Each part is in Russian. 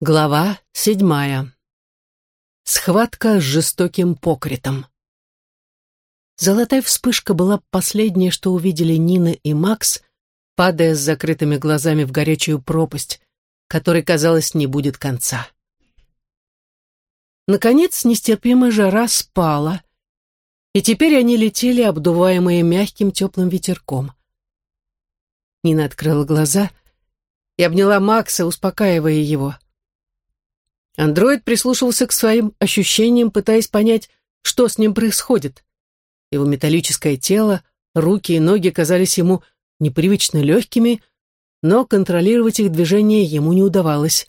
Глава седьмая. Схватка с жестоким покритом. Золотая вспышка была последнее, что увидели Нина и Макс, падая с закрытыми глазами в горячую пропасть, которой, казалось, не будет конца. Наконец, нестерпимая жара спала, и теперь они летели, обдуваемые мягким теплым ветерком. Нина открыла глаза и обняла Макса, успокаивая его — Андроид прислушивался к своим ощущениям, пытаясь понять, что с ним происходит. Его металлическое тело, руки и ноги казались ему непривычно легкими, но контролировать их движение ему не удавалось.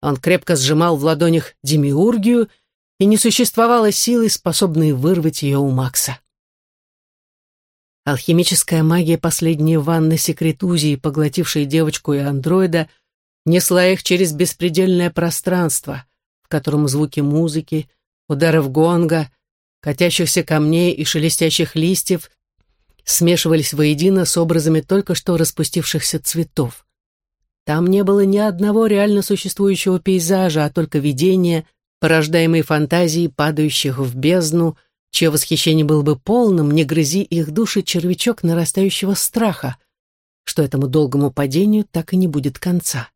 Он крепко сжимал в ладонях демиургию, и не существовало силы, способной вырвать ее у Макса. Алхимическая магия последней ванны секретузии, поглотившей девочку и андроида, несла их через беспредельное пространство, в котором звуки музыки, ударов гонга, катящихся камней и шелестящих листьев смешивались воедино с образами только что распустившихся цветов. Там не было ни одного реально существующего пейзажа, а только видения, порождаемые фантазией падающих в бездну, чье восхищение было бы полным, не грызи их души червячок нарастающего страха, что этому долгому падению так и не будет конца.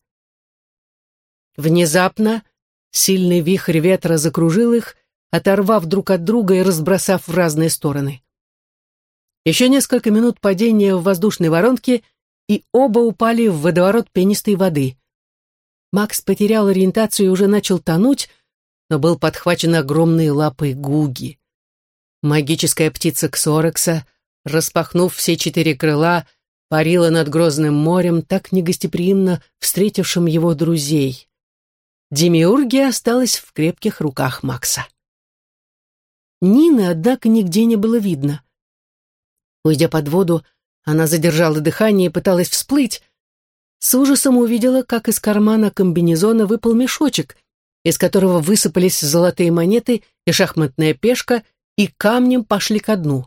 Внезапно сильный вихрь ветра закружил их, оторвав друг от друга и разбросав в разные стороны. Еще несколько минут падения в воздушной воронке, и оба упали в водоворот пенистой воды. Макс потерял ориентацию и уже начал тонуть, но был подхвачен огромной лапой Гуги. Магическая птица Ксорекса, распахнув все четыре крыла, парила над грозным морем, так негостеприимно встретившим его друзей. Демиургия осталась в крепких руках Макса. Нины, однако, нигде не было видно. Уйдя под воду, она задержала дыхание и пыталась всплыть. С ужасом увидела, как из кармана комбинезона выпал мешочек, из которого высыпались золотые монеты и шахматная пешка, и камнем пошли ко дну.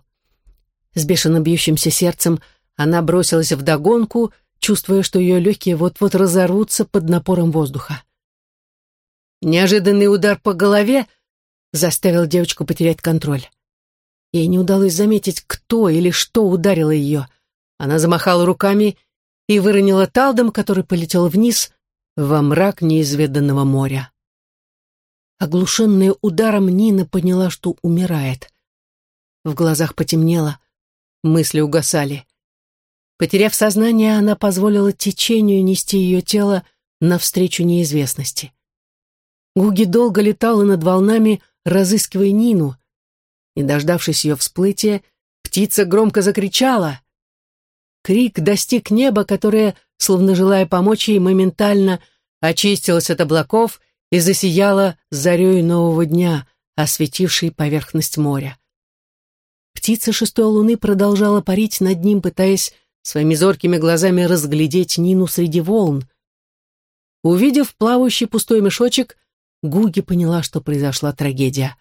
С бешено бьющимся сердцем она бросилась в догонку, чувствуя, что ее легкие вот-вот разорвутся под напором воздуха. Неожиданный удар по голове заставил девочку потерять контроль. Ей не удалось заметить, кто или что ударило ее. Она замахала руками и выронила талдом, который полетел вниз во мрак неизведанного моря. Оглушенная ударом, Нина поняла, что умирает. В глазах потемнело, мысли угасали. Потеряв сознание, она позволила течению нести ее тело навстречу неизвестности. Гуги долго летала над волнами, разыскивая Нину. Не дождавшись ее всплытия, птица громко закричала. Крик достиг неба, которое, словно желая помочь ей, моментально очистилось от облаков и засияло зарей нового дня, осветившей поверхность моря. Птица шестой луны продолжала парить над ним, пытаясь своими зоркими глазами разглядеть Нину среди волн. Увидев плавающий пустой мешочек, Гуги поняла, что произошла трагедия.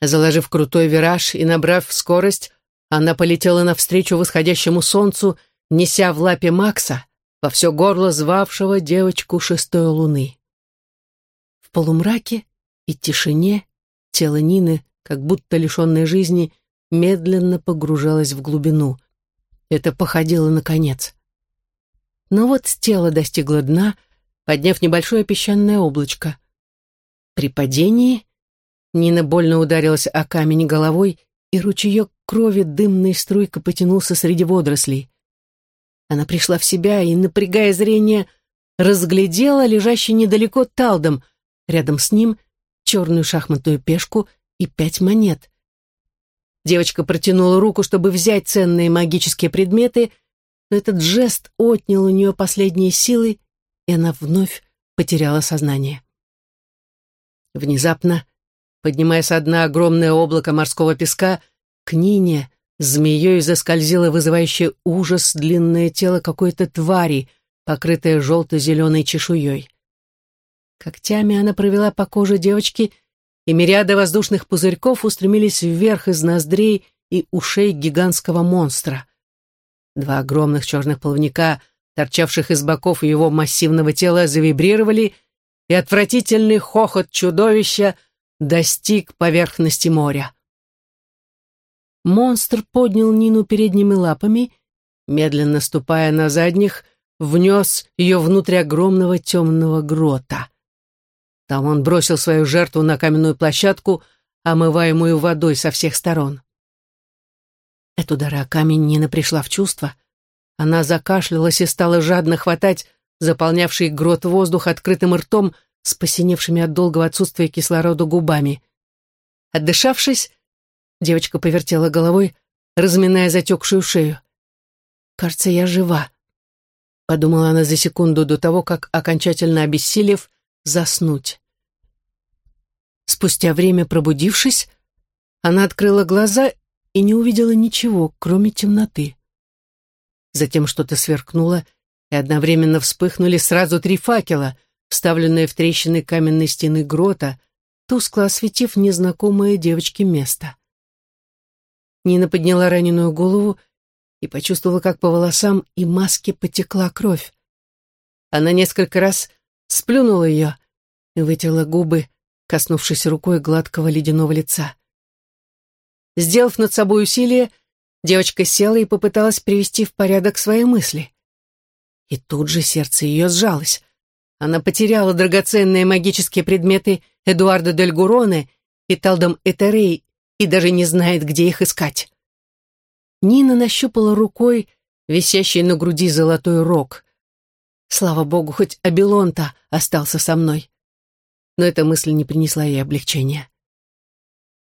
Заложив крутой вираж и набрав скорость, она полетела навстречу восходящему солнцу, неся в лапе Макса, во все горло звавшего девочку шестой луны. В полумраке и тишине тело Нины, как будто лишенное жизни, медленно погружалось в глубину. Это походило на конец. Но вот тело достигло дна, подняв небольшое песчаное облачко. При падении Нина больно ударилась о камень головой, и ручеек крови дымной струйкой потянулся среди водорослей. Она пришла в себя и, напрягая зрение, разглядела лежащий недалеко талдом, рядом с ним черную шахматную пешку и пять монет. Девочка протянула руку, чтобы взять ценные магические предметы, но этот жест отнял у нее последние силы, и она вновь потеряла сознание. Внезапно, поднимая со дна огромное облако морского песка, к Нине змеей заскользило вызывающее ужас длинное тело какой-то твари, покрытое желто-зеленой чешуей. Когтями она провела по коже девочки, и мириады воздушных пузырьков устремились вверх из ноздрей и ушей гигантского монстра. Два огромных черных плавника, торчавших из боков его массивного тела, завибрировали — и отвратительный хохот чудовища достиг поверхности моря. Монстр поднял Нину передними лапами, медленно ступая на задних, внес ее внутрь огромного темного грота. Там он бросил свою жертву на каменную площадку, омываемую водой со всех сторон. От удара камень Нина пришла в чувство. Она закашлялась и стала жадно хватать заполнявший грот воздух открытым ртом с посиневшими от долгого отсутствия кислорода губами. Отдышавшись, девочка повертела головой, разминая затекшую шею. «Кажется, я жива», — подумала она за секунду до того, как, окончательно обессилев, заснуть. Спустя время пробудившись, она открыла глаза и не увидела ничего, кроме темноты. Затем что-то сверкнуло, одновременно вспыхнули сразу три факела, вставленные в трещины каменной стены грота, тускло осветив незнакомое девочке место. Нина подняла раненую голову и почувствовала, как по волосам и маске потекла кровь. Она несколько раз сплюнула ее и вытерла губы, коснувшись рукой гладкого ледяного лица. Сделав над собой усилие, девочка села и попыталась привести в порядок свои мысли. И тут же сердце ее сжалось. Она потеряла драгоценные магические предметы Эдуарда Дель Гуроне и Талдом Этерей и даже не знает, где их искать. Нина нащупала рукой висящий на груди золотой рог. Слава богу, хоть Абилон-то остался со мной. Но эта мысль не принесла ей облегчения.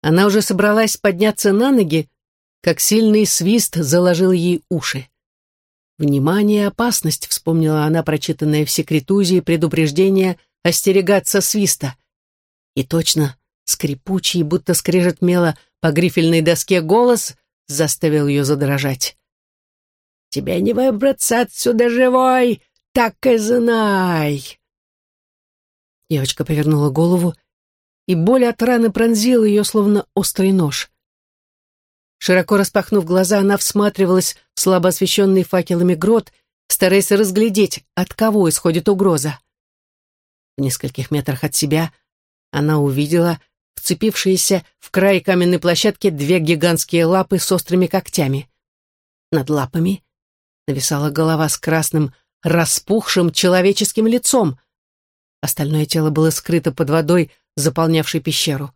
Она уже собралась подняться на ноги, как сильный свист заложил ей уши. «Внимание, опасность», — вспомнила она прочитанное в секретузе предупреждение остерегаться свиста. И точно, скрипучий, будто скрежет мела по грифельной доске голос заставил ее задрожать. «Тебе не выбраться отсюда живой, так и знай!» Девочка повернула голову, и боль от раны пронзила ее, словно острый нож. Широко распахнув глаза, она всматривалась в слабо освещенный факелами грот, стараясь разглядеть, от кого исходит угроза. В нескольких метрах от себя она увидела вцепившиеся в край каменной площадки две гигантские лапы с острыми когтями. Над лапами нависала голова с красным, распухшим человеческим лицом. Остальное тело было скрыто под водой, заполнявшей пещеру.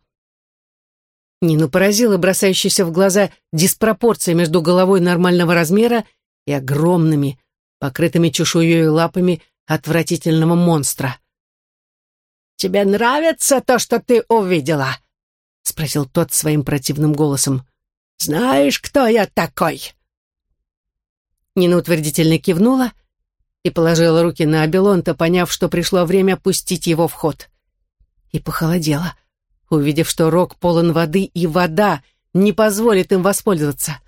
Нину поразила бросающаяся в глаза диспропорция между головой нормального размера и огромными, покрытыми чешуей лапами отвратительного монстра. «Тебе нравится то, что ты увидела?» — спросил тот своим противным голосом. «Знаешь, кто я такой?» Нина утвердительно кивнула и положила руки на Абелонта, поняв, что пришло время пустить его в ход. И похолодела увидев, что рог полон воды, и вода не позволит им воспользоваться.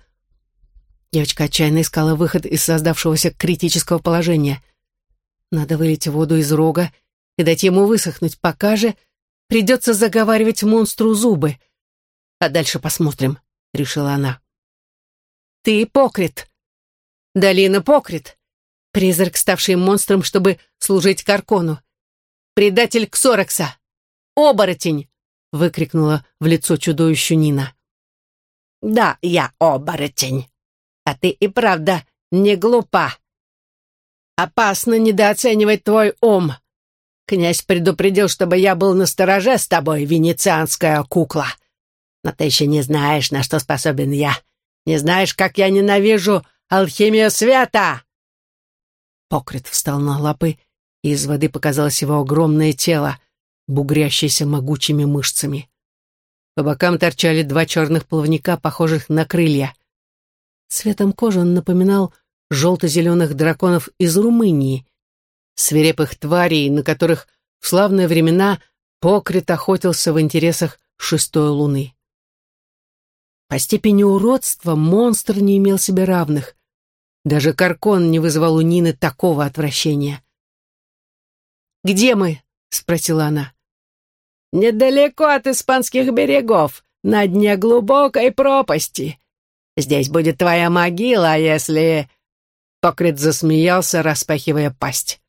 Девочка отчаянно искала выход из создавшегося критического положения. Надо вылить воду из рога и дать ему высохнуть, пока же придется заговаривать монстру зубы. А дальше посмотрим, — решила она. Ты покрит. Долина покрит. Призрак, ставший монстром, чтобы служить Каркону. Предатель Ксорокса. Оборотень выкрикнула в лицо чудовищу Нина. «Да, я оборотень. А ты и правда не глупа. Опасно недооценивать твой ум. Князь предупредил, чтобы я был настороже с тобой, венецианская кукла. Но ты еще не знаешь, на что способен я. Не знаешь, как я ненавижу алхимию света!» Покрит встал на лапы, и из воды показалось его огромное тело, бугрящийся могучими мышцами. По бокам торчали два черных плавника, похожих на крылья. Цветом кожи он напоминал желто-зеленых драконов из Румынии, свирепых тварей, на которых в славные времена Покрит охотился в интересах шестой луны. По степени уродства монстр не имел себе равных. Даже Каркон не вызывал у Нины такого отвращения. «Где мы?» — спросила она. Недалеко от испанских берегов, на дне глубокой пропасти. Здесь будет твоя могила, если...» Покрит засмеялся, распахивая пасть.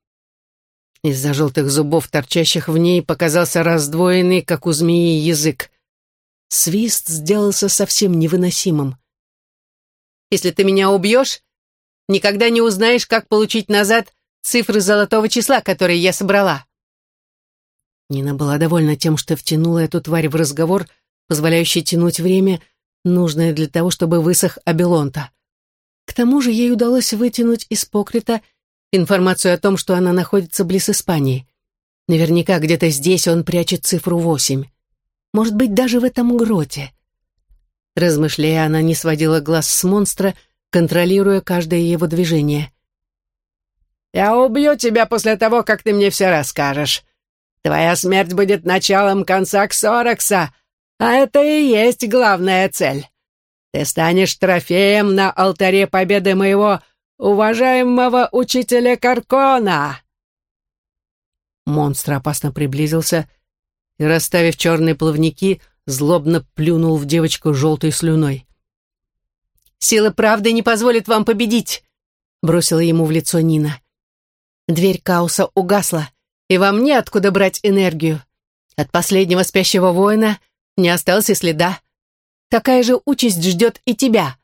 Из-за желтых зубов, торчащих в ней, показался раздвоенный, как у змеи, язык. Свист сделался совсем невыносимым. «Если ты меня убьешь, никогда не узнаешь, как получить назад цифры золотого числа, которые я собрала». Нина была довольна тем, что втянула эту тварь в разговор, позволяющий тянуть время, нужное для того, чтобы высох Абелонта. К тому же ей удалось вытянуть из Покрита информацию о том, что она находится близ Испании. Наверняка где-то здесь он прячет цифру восемь. Может быть, даже в этом гроте. Размышляя, она не сводила глаз с монстра, контролируя каждое его движение. «Я убью тебя после того, как ты мне все расскажешь. Твоя смерть будет началом конца Ксорокса, а это и есть главная цель. Ты станешь трофеем на алтаре победы моего уважаемого учителя Каркона!» Монстр опасно приблизился и, расставив черные плавники, злобно плюнул в девочку желтой слюной. «Сила правды не позволит вам победить!» — бросила ему в лицо Нина. Дверь Кауса угасла, и вам неоткуда брать энергию. От последнего спящего воина не осталось и следа. Такая же участь ждет и тебя.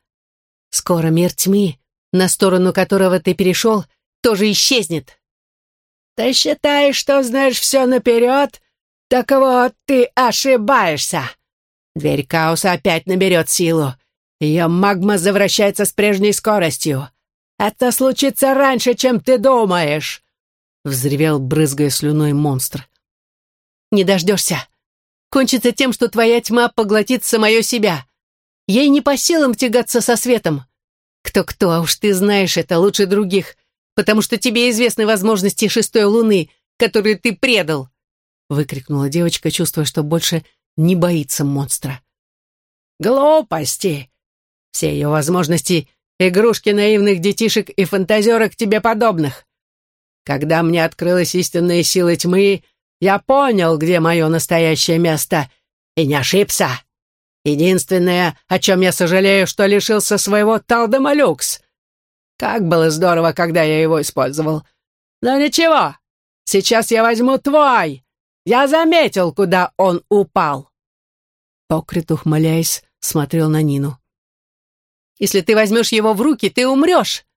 Скоро мир тьмы, на сторону которого ты перешел, тоже исчезнет. Ты считаешь, что знаешь все наперед? Так вот, ты ошибаешься. Дверь Кауса опять наберет силу. Ее магма завращается с прежней скоростью. Это случится раньше, чем ты думаешь!» Взревел, брызгая слюной монстр. «Не дождешься. Кончится тем, что твоя тьма поглотит самое себя. Ей не по силам тягаться со светом. Кто-кто, а уж ты знаешь это лучше других, потому что тебе известны возможности шестой луны, которую ты предал!» Выкрикнула девочка, чувствуя, что больше не боится монстра. «Глупости! Все ее возможности — игрушки наивных детишек и фантазерок тебе подобных. Когда мне открылась истинная сила тьмы, я понял, где мое настоящее место, и не ошибся. Единственное, о чем я сожалею, что лишился своего Талдема Люкс. Как было здорово, когда я его использовал. Но ничего, сейчас я возьму твой. Я заметил, куда он упал. Покрит, ухмыляясь, смотрел на Нину. «Если ты возьмешь его в руки, ты умрешь!» —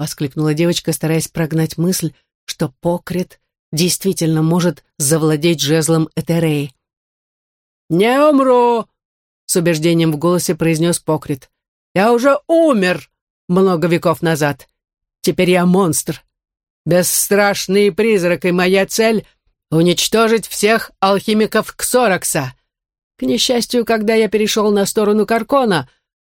воскликнула девочка, стараясь прогнать мысль, что Покрит действительно может завладеть жезлом Этереи. «Не умру!» — с убеждением в голосе произнес Покрит. «Я уже умер много веков назад. Теперь я монстр. Бесстрашный призрак, и моя цель — уничтожить всех алхимиков Ксорокса. К несчастью, когда я перешел на сторону Каркона,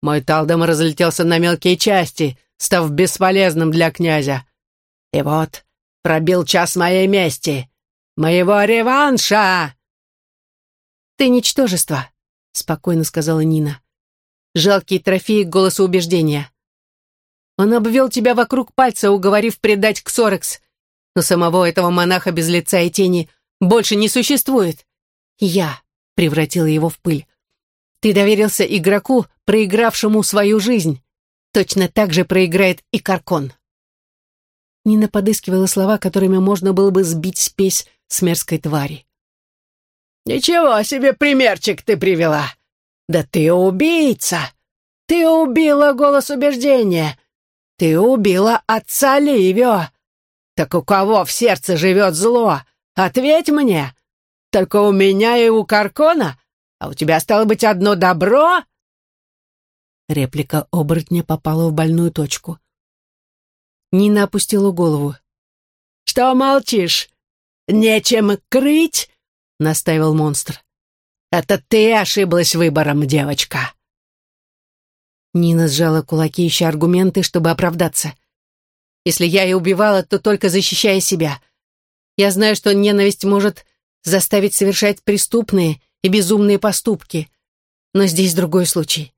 мой талдом разлетелся на мелкие части, став бесполезным для князя. И вот пробил час моей мести, моего реванша!» «Ты ничтожество», — спокойно сказала Нина. «Жалкий трофей голоса убеждения. Он обвел тебя вокруг пальца, уговорив предать Ксорекс, но самого этого монаха без лица и тени больше не существует. Я превратила его в пыль. Ты доверился игроку, проигравшему свою жизнь. Точно так же проиграет и Каркон. Нина подыскивала слова, которыми можно было бы сбить спесь с мерзкой твари. «Ничего себе примерчик ты привела! Да ты убийца! Ты убила голос убеждения! Ты убила отца Ливио! Так у кого в сердце живет зло? Ответь мне! Только у меня и у Каркона? А у тебя стало быть одно добро?» Реплика оборотня попала в больную точку. Нина опустила голову. «Что молчишь? Нечем крыть?» — настаивал монстр. «Это ты ошиблась выбором, девочка». Нина сжала кулаки, ища аргументы, чтобы оправдаться. «Если я и убивала, то только защищая себя. Я знаю, что ненависть может заставить совершать преступные и безумные поступки. Но здесь другой случай.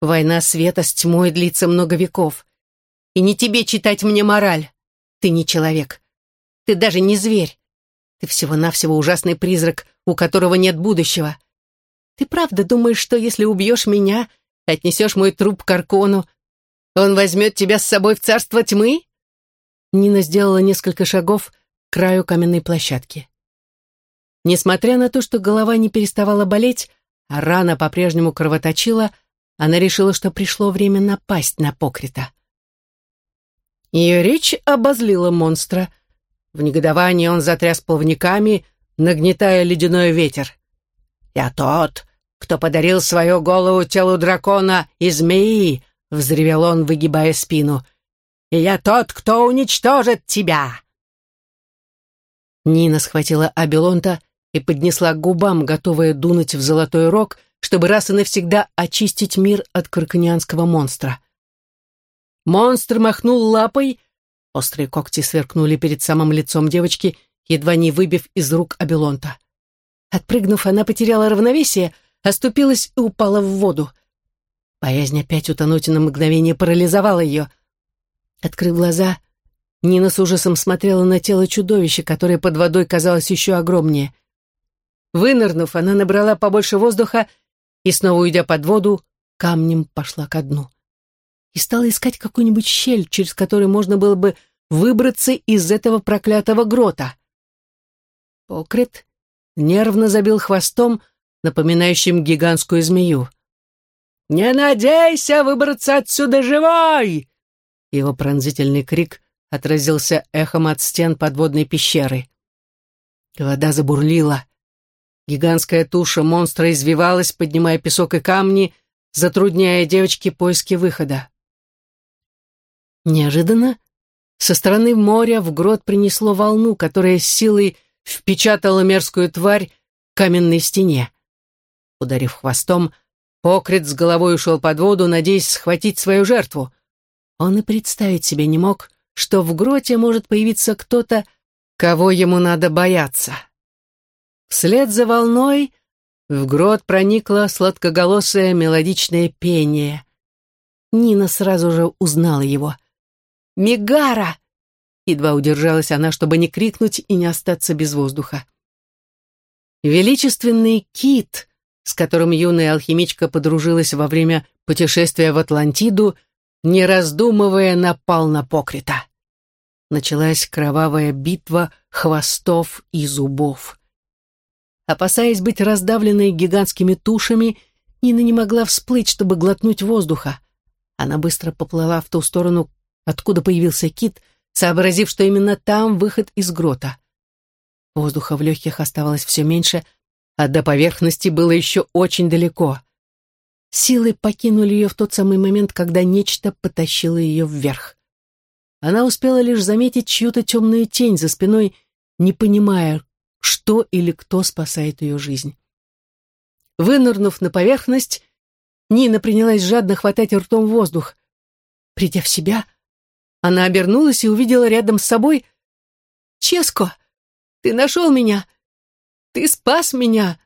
Война света с тьмой длится много веков. И не тебе читать мне мораль. Ты не человек. Ты даже не зверь. Ты всего-навсего ужасный призрак, у которого нет будущего. Ты правда думаешь, что если убьешь меня, отнесешь мой труп к Аркону, он возьмет тебя с собой в царство тьмы?» Нина сделала несколько шагов, краю каменной площадки. Несмотря на то, что голова не переставала болеть, а рана по-прежнему кровоточила, она решила, что пришло время напасть на Покрита. Ее речь обозлила монстра. В негодовании он затряс плавниками, нагнетая ледяной ветер. «Я тот, кто подарил свою голову телу дракона и змеи!» — взревел он, выгибая спину. «И я тот, кто уничтожит тебя!» Нина схватила Абелонта и поднесла к губам, готовая дунуть в золотой рог, чтобы раз и навсегда очистить мир от карканианского монстра. Монстр махнул лапой, острые когти сверкнули перед самым лицом девочки, едва не выбив из рук Абелонта. Отпрыгнув, она потеряла равновесие, оступилась и упала в воду. Боязнь опять утонуть на мгновение парализовала ее. Открыв глаза, Нина с ужасом смотрела на тело чудовища, которое под водой казалось еще огромнее. Вынырнув, она набрала побольше воздуха и, снова уйдя под воду, камнем пошла ко дну. И стала искать какую-нибудь щель, через которую можно было бы выбраться из этого проклятого грота. Покрит нервно забил хвостом, напоминающим гигантскую змею. «Не надейся выбраться отсюда живой!» Его пронзительный крик отразился эхом от стен подводной пещеры. Вода забурлила. Гигантская туша монстра извивалась, поднимая песок и камни, затрудняя девочке поиски выхода. Неожиданно со стороны моря в грот принесло волну, которая с силой впечатала мерзкую тварь в каменной стене. Ударив хвостом, Покрит с головой ушел под воду, надеясь схватить свою жертву. Он и представить себе не мог, что в гроте может появиться кто-то, кого ему надо бояться. Вслед за волной в грот проникло сладкоголосое мелодичное пение. Нина сразу же узнала его. «Мегара!» Едва удержалась она, чтобы не крикнуть и не остаться без воздуха. Величественный кит, с которым юная алхимичка подружилась во время путешествия в Атлантиду, не раздумывая, напал на Покрита. Началась кровавая битва хвостов и зубов. Опасаясь быть раздавленной гигантскими тушами, Нина не могла всплыть, чтобы глотнуть воздуха. Она быстро поплыла в ту сторону, откуда появился кит, сообразив, что именно там выход из грота. Воздуха в легких оставалось все меньше, а до поверхности было еще очень далеко. Силы покинули ее в тот самый момент, когда нечто потащило ее вверх. Она успела лишь заметить чью-то темную тень за спиной, не понимая, что или кто спасает ее жизнь. Вынырнув на поверхность, Нина принялась жадно хватать ртом воздух. Придя в себя, она обернулась и увидела рядом с собой «Ческо, ты нашел меня! Ты спас меня!»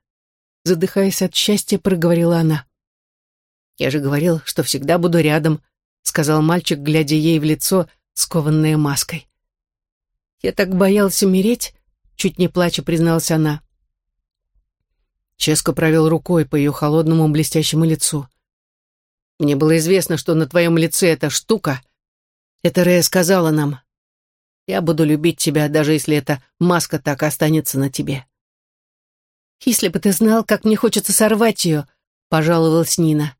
Задыхаясь от счастья, проговорила она. «Я же говорил, что всегда буду рядом», сказал мальчик, глядя ей в лицо, скованное маской. «Я так боялась умереть, чуть не плача призналась она. Ческо провел рукой по ее холодному блестящему лицу. «Мне было известно, что на твоем лице эта штука. Это Рея сказала нам. Я буду любить тебя, даже если эта маска так останется на тебе». «Если бы ты знал, как мне хочется сорвать ее», — пожаловалась Нина.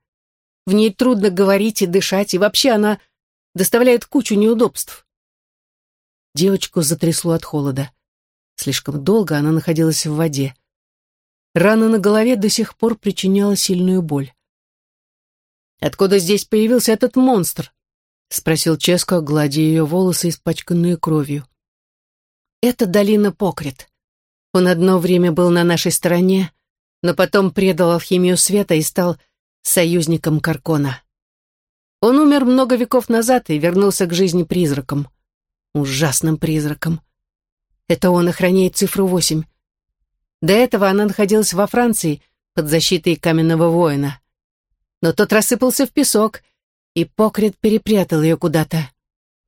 «В ней трудно говорить и дышать, и вообще она доставляет кучу неудобств». Девочку затрясло от холода. Слишком долго она находилась в воде. Рана на голове до сих пор причиняла сильную боль. «Откуда здесь появился этот монстр?» — спросил Ческо, гладя ее волосы, испачканные кровью. «Это долина Покрит. Он одно время был на нашей стороне, но потом предал алхимию света и стал союзником Каркона. Он умер много веков назад и вернулся к жизни призраком. Ужасным призраком. Это он охраняет цифру восемь. До этого она находилась во Франции под защитой каменного воина. Но тот рассыпался в песок, и Покрит перепрятал ее куда-то.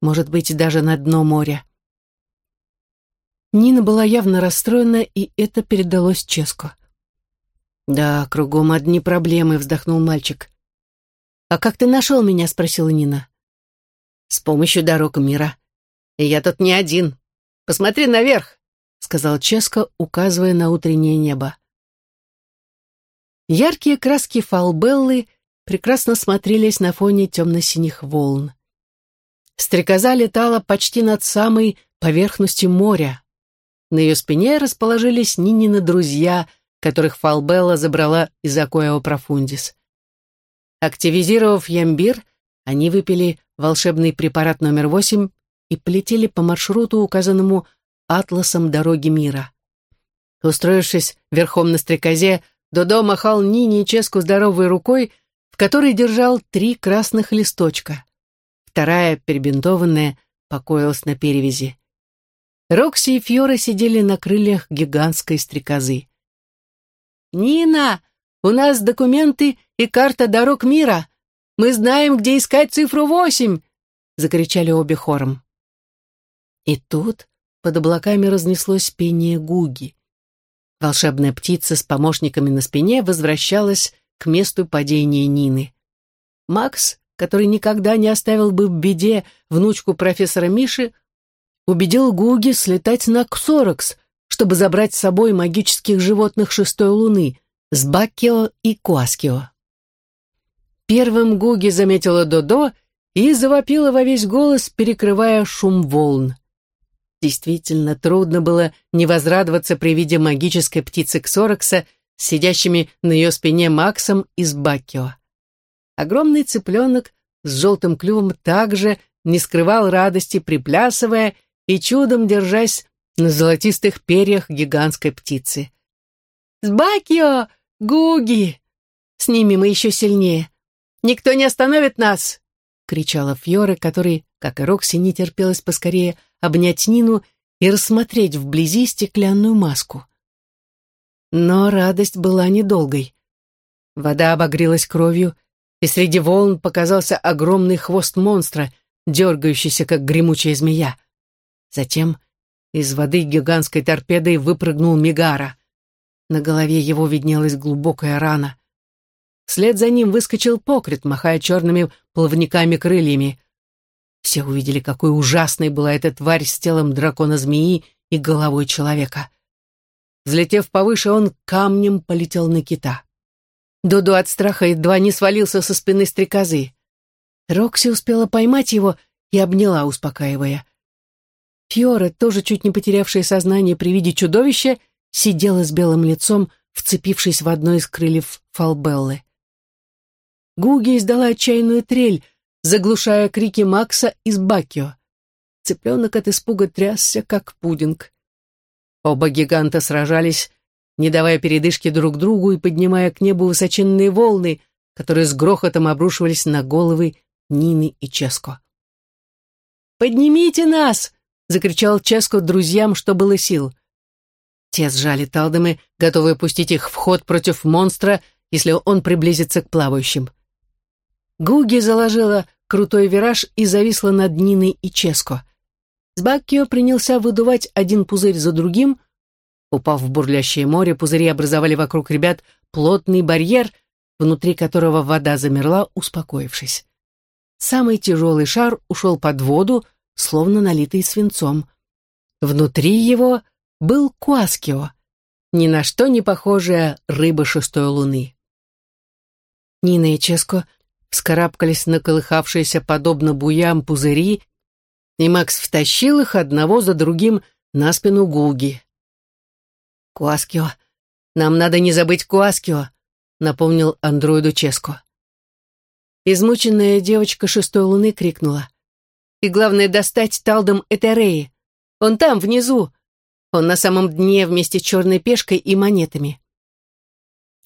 Может быть, даже на дно моря. Нина была явно расстроена, и это передалось Ческу. «Да, кругом одни проблемы», — вздохнул мальчик. «А как ты нашел меня?» — спросила Нина. «С помощью дорог мира. И я тут не один. Посмотри наверх!» — сказал Ческо, указывая на утреннее небо. Яркие краски фалбеллы прекрасно смотрелись на фоне темно-синих волн. Стрекоза летала почти над самой поверхностью моря. На ее спине расположились Нинины друзья, которых Фалбелла забрала из Акоэо Профундис. Активизировав ямбир, они выпили волшебный препарат номер восемь и полетели по маршруту, указанному атласом дороги мира. Устроившись верхом на стрекозе, Додо махал Нине Ческу здоровой рукой, в которой держал три красных листочка. Вторая, перебинтованная, покоилась на перевязи. Рокси и Фьора сидели на крыльях гигантской стрекозы. «Нина, у нас документы и карта дорог мира. Мы знаем, где искать цифру восемь!» — закричали обе хором. И тут под облаками разнеслось пение гуги. Волшебная птица с помощниками на спине возвращалась к месту падения Нины. Макс, который никогда не оставил бы в беде внучку профессора Миши, убедил Гуги слетать на Ксорокс, чтобы забрать с собой магических животных шестой луны — Сбаккио и Куаскио. Первым Гуги заметила Додо и завопила во весь голос, перекрывая шум волн. Действительно, трудно было не возрадоваться при виде магической птицы Ксорокса, сидящими на ее спине Максом из Баккио. Огромный цыпленок с желтым клювом также не скрывал радости, приплясывая и чудом держась на золотистых перьях гигантской птицы. «Сбакио! Гуги! С ними мы еще сильнее! Никто не остановит нас!» — кричала Фьора, который, как и Рокси, не терпелось поскорее обнять Нину и рассмотреть вблизи стеклянную маску. Но радость была недолгой. Вода обогрелась кровью, и среди волн показался огромный хвост монстра, дергающийся, как гремучая змея. Затем из воды гигантской торпедой выпрыгнул Мигара. На голове его виднелась глубокая рана. Вслед за ним выскочил покрит, махая черными плавниками-крыльями. Все увидели, какой ужасной была эта тварь с телом дракона-змеи и головой человека. Взлетев повыше, он камнем полетел на кита. Дуду от страха едва не свалился со спины стрекозы. Рокси успела поймать его и обняла, успокаивая. Фьора, тоже чуть не потерявшая сознание при виде чудовища, сидела с белым лицом, вцепившись в одно из крыльев Фалбеллы. Гуги издала отчаянную трель, заглушая крики Макса из Бакио. Цыпленок от испуга трясся, как пудинг. Оба гиганта сражались, не давая передышки друг другу и поднимая к небу высоченные волны, которые с грохотом обрушивались на головы Нины и Ческо. «Поднимите нас!» — закричал Ческо друзьям, что было сил. Те сжали талдомы, готовые пустить их в ход против монстра, если он приблизится к плавающим. Гуги заложила крутой вираж и зависла над Ниной и Ческо. Сбаккио принялся выдувать один пузырь за другим. Упав в бурлящее море, пузыри образовали вокруг ребят плотный барьер, внутри которого вода замерла, успокоившись. Самый тяжелый шар ушел под воду, словно налитый свинцом. Внутри его был Куаскио, ни на что не похожая рыба шестой луны. Нина и Ческо вскарабкались на колыхавшиеся подобно буям пузыри, и Макс втащил их одного за другим на спину Гуги. «Куаскио, нам надо не забыть Куаскио», — напомнил андроиду Ческо. Измученная девочка шестой луны крикнула. И главное, достать талдом Этереи. Он там, внизу. Он на самом дне вместе с черной пешкой и монетами.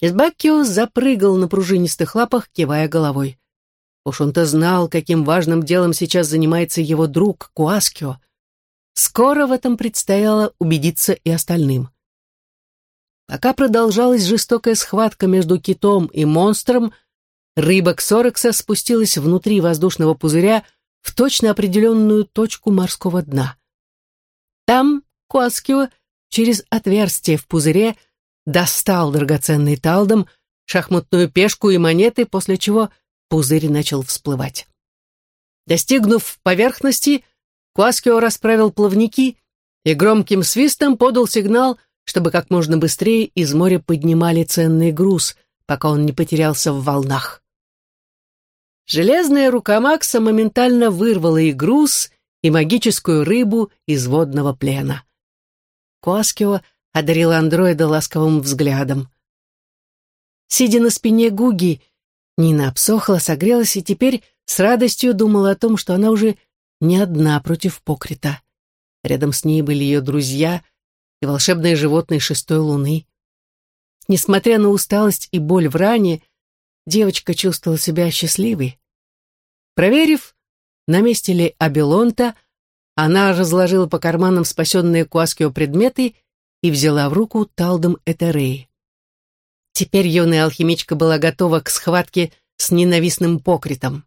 Избаккио запрыгал на пружинистых лапах, кивая головой. Уж он-то знал, каким важным делом сейчас занимается его друг Куаскио. Скоро в этом предстояло убедиться и остальным. Пока продолжалась жестокая схватка между китом и монстром, рыба Ксорекса спустилась внутри воздушного пузыря, в точно определенную точку морского дна. Там Куаскио через отверстие в пузыре достал драгоценный талдом, шахматную пешку и монеты, после чего пузырь начал всплывать. Достигнув поверхности, Куаскио расправил плавники и громким свистом подал сигнал, чтобы как можно быстрее из моря поднимали ценный груз, пока он не потерялся в волнах. Железная рука Макса моментально вырвала и груз, и магическую рыбу из водного плена. Коаскио одарила андроида ласковым взглядом. Сидя на спине Гуги, Нина обсохла, согрелась и теперь с радостью думала о том, что она уже не одна против Покрита. Рядом с ней были ее друзья и волшебные животные шестой луны. Несмотря на усталость и боль в ране, девочка чувствовала себя счастливой. Проверив, на месте ли Абелонта, она разложила по карманам спасенные Куаскио предметы и взяла в руку талдом Этерей. Теперь юная алхимичка была готова к схватке с ненавистным покритом.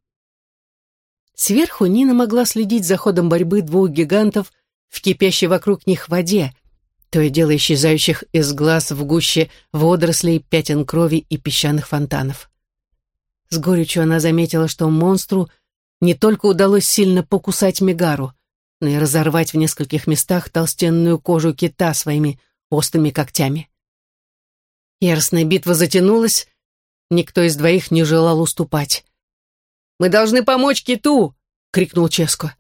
Сверху Нина могла следить за ходом борьбы двух гигантов в кипящей вокруг них воде, то и дело исчезающих из глаз в гуще водорослей, пятен крови и песчаных фонтанов. С горечью она заметила, что монстру не только удалось сильно покусать Мегару, но и разорвать в нескольких местах толстенную кожу кита своими острыми когтями. Яростная битва затянулась, никто из двоих не желал уступать. «Мы должны помочь киту!» — крикнул Ческо.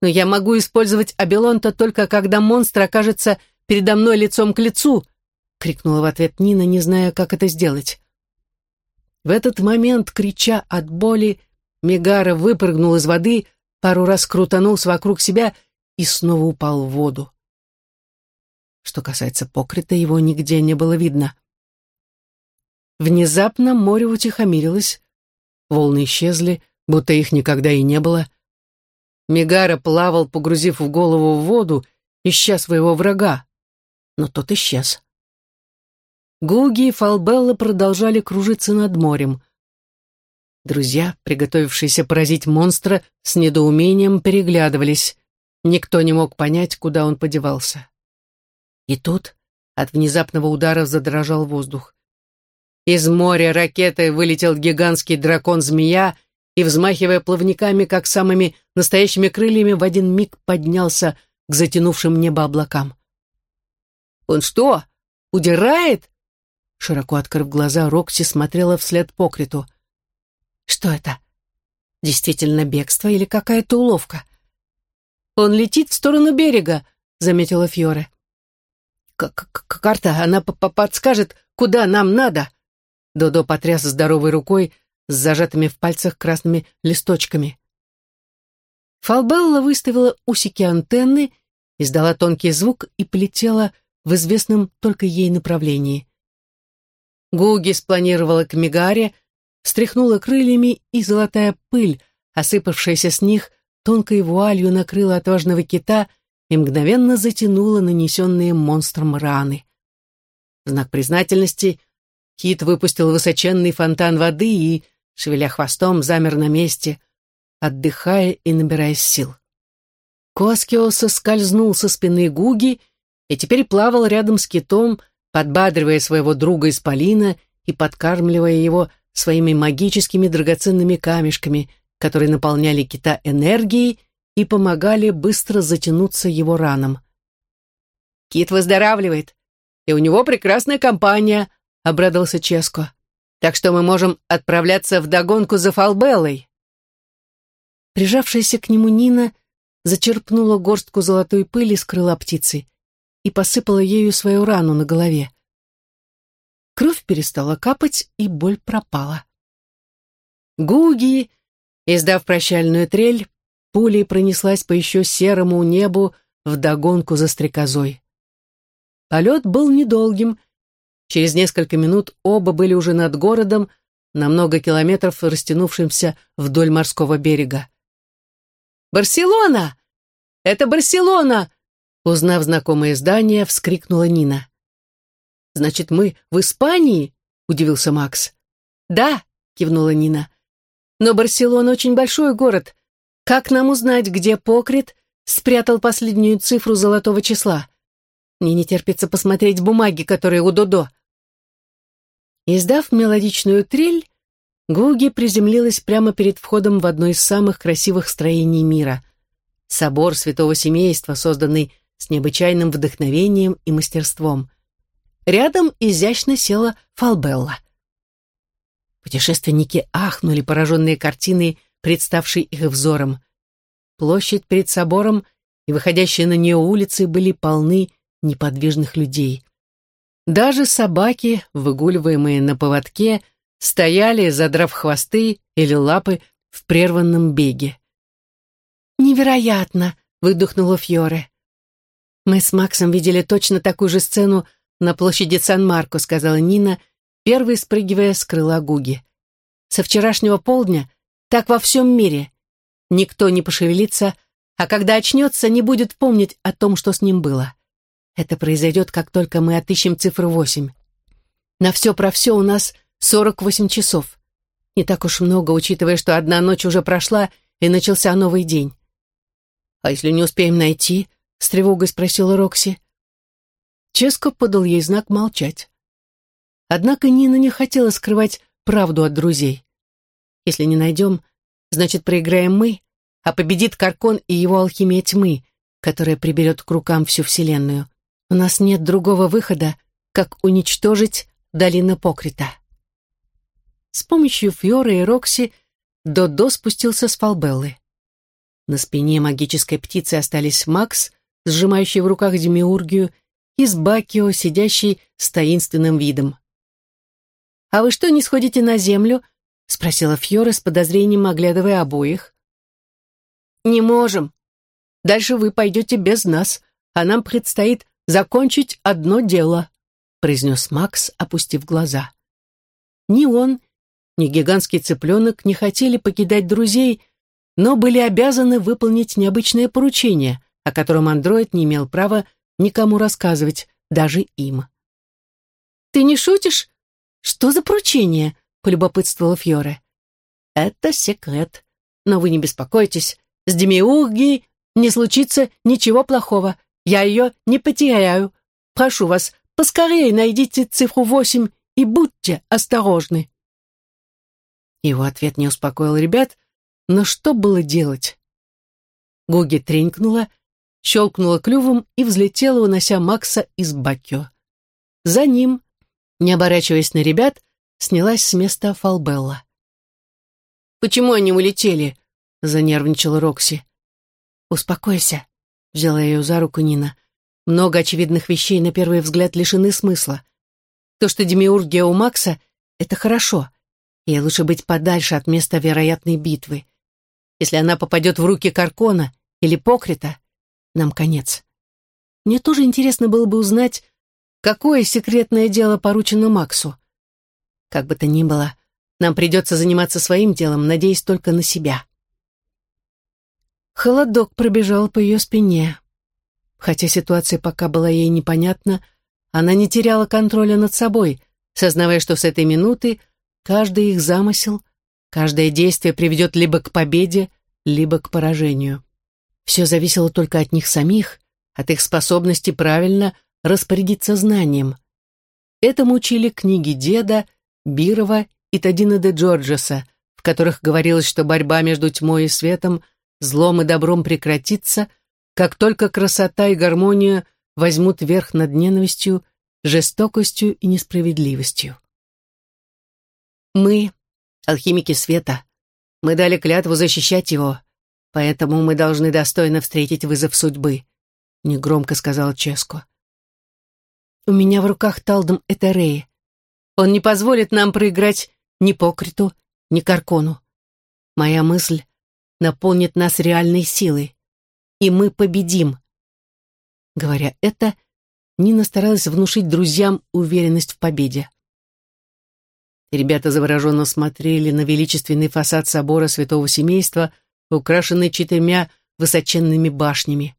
«Но я могу использовать Абелонта только когда монстр окажется передо мной лицом к лицу!» — крикнула в ответ Нина, не зная, как это сделать. В этот момент, крича от боли, Мегара выпрыгнул из воды, пару раз крутанулся вокруг себя и снова упал в воду. Что касается покрыта, его нигде не было видно. Внезапно море утихомирилось, волны исчезли, будто их никогда и не было. Мегара плавал, погрузив в голову в воду, ища своего врага, но тот исчез. Гуги и Фалбелла продолжали кружиться над морем. Друзья, приготовившиеся поразить монстра, с недоумением переглядывались. Никто не мог понять, куда он подевался. И тут от внезапного удара задрожал воздух. Из моря ракетой вылетел гигантский дракон-змея и, взмахивая плавниками, как самыми настоящими крыльями, в один миг поднялся к затянувшим небо облакам. «Он что, удирает?» Широко открыв глаза, Рокси смотрела вслед Покриту. «Что это? Действительно бегство или какая-то уловка?» «Он летит в сторону берега», — заметила Фьоре. К -к «Карта, она п -п подскажет, куда нам надо», Додо потряс здоровой рукой с зажатыми в пальцах красными листочками. Фалбелла выставила усики антенны, издала тонкий звук и полетела в известном только ей направлении. Гуги спланировала к Мигаре, встряхнула крыльями, и золотая пыль, осыпавшаяся с них, тонкой вуалью накрыла отважного кита и мгновенно затянула нанесенные монстром раны. В знак признательности — Кит выпустил высоченный фонтан воды и, шевеля хвостом, замер на месте, отдыхая и набираясь сил. Коскио соскользнул со спины Гуги и теперь плавал рядом с китом, подбадривая своего друга Исполина и подкармливая его своими магическими драгоценными камешками, которые наполняли кита энергией и помогали быстро затянуться его ранам. «Кит выздоравливает, и у него прекрасная компания», — обрадовался Ческо. «Так что мы можем отправляться в догонку за Фалбеллой». Прижавшаяся к нему Нина зачерпнула горстку золотой пыли с крыла птицы и посыпала ею свою рану на голове. Кровь перестала капать, и боль пропала. Гуги, издав прощальную трель, пулей пронеслась по еще серому небу вдогонку за стрекозой. Полет был недолгим — Через несколько минут оба были уже над городом, на много километров растянувшимся вдоль морского берега. «Барселона! Это Барселона!» Узнав знакомое здание, вскрикнула Нина. «Значит, мы в Испании?» — удивился Макс. «Да», — кивнула Нина. «Но Барселона очень большой город. Как нам узнать, где Покрит спрятал последнюю цифру золотого числа? Мне не терпится посмотреть бумаги, которые у Додо». Издав мелодичную трель, Гуги приземлилась прямо перед входом в одно из самых красивых строений мира. Собор святого семейства, созданный с необычайным вдохновением и мастерством. Рядом изящно села Фалбелла. Путешественники ахнули, пораженные картиной, представшей их взором. Площадь перед собором и выходящие на нее улицы были полны неподвижных людей. Даже собаки, выгуливаемые на поводке, стояли, задрав хвосты или лапы в прерванном беге. «Невероятно!» — выдохнула Фьоре. «Мы с Максом видели точно такую же сцену на площади Сан-Марко», — сказала Нина, первой спрыгивая с крыла Гуги. «Со вчерашнего полдня так во всем мире. Никто не пошевелится, а когда очнется, не будет помнить о том, что с ним было. Это произойдет, как только мы отыщем цифру восемь. На все про все у нас сорок восемь часов. Не так уж много, учитывая, что одна ночь уже прошла и начался новый день. «А если не успеем найти?» — с тревогой спросила Рокси. Ческо подал ей знак молчать. Однако Нина не хотела скрывать правду от друзей. Если не найдем, значит, проиграем мы, а победит Каркон и его алхимия тьмы, которая приберет к рукам всю Вселенную. У нас нет другого выхода, как уничтожить долину Покрита. С помощью Фьоры и Рокси Додо спустился с Фалбеллы. На спине магической птицы остались Макс, сжимающий в руках демиургию, и Сбакио, сидящий с таинственным видом. «А вы что, не сходите на землю?» — спросила Фьора с подозрением, оглядывая обоих. «Не можем. Дальше вы пойдете без нас, а нам предстоит закончить одно дело», — произнес Макс, опустив глаза. Ни он, ни гигантский цыпленок не хотели покидать друзей, но были обязаны выполнить необычное поручение, о котором андроид не имел права никому рассказывать, даже им. «Ты не шутишь? Что за поручение?» — полюбопытствовала Фьоре. «Это секрет. Но вы не беспокойтесь. С Демиургией не случится ничего плохого. Я ее не потеряю. Прошу вас, поскорее найдите цифру восемь и будьте осторожны». Его ответ не успокоил ребят, но что было делать? Гуги тренькнула, щелкнула клювом и взлетела, унося Макса из Бакио. За ним, не оборачиваясь на ребят, снялась с места Фалбелла. «Почему они улетели?» — занервничала Рокси. «Успокойся», — взяла ее за руку Нина. «Много очевидных вещей на первый взгляд лишены смысла. То, что демиургия у Макса, это хорошо. Ей лучше быть подальше от места вероятной битвы. Если она попадет в руки Каркона или Покрита, нам конец. Мне тоже интересно было бы узнать, какое секретное дело поручено Максу. Как бы то ни было, нам придется заниматься своим делом, надеясь только на себя. Холодок пробежал по ее спине. Хотя ситуация пока была ей непонятна, она не теряла контроля над собой, сознавая, что с этой минуты Каждый их замысел, каждое действие приведет либо к победе, либо к поражению. Все зависело только от них самих, от их способности правильно распорядиться знанием. Этому учили книги деда, Бирова и Тадина де Джорджеса, в которых говорилось, что борьба между тьмой и светом, злом и добром прекратится, как только красота и гармония возьмут верх над ненавистью, жестокостью и несправедливостью. Мы, алхимики света, мы дали клятву защищать его, поэтому мы должны достойно встретить вызов судьбы», — негромко сказал Ческо. «У меня в руках талдом Этереи. Он не позволит нам проиграть ни Покриту, ни Каркону. Моя мысль наполнит нас реальной силой, и мы победим». Говоря это, Нина старалась внушить друзьям уверенность в победе. Ребята завороженно смотрели на величественный фасад собора святого семейства, украшенный четырьмя высоченными башнями.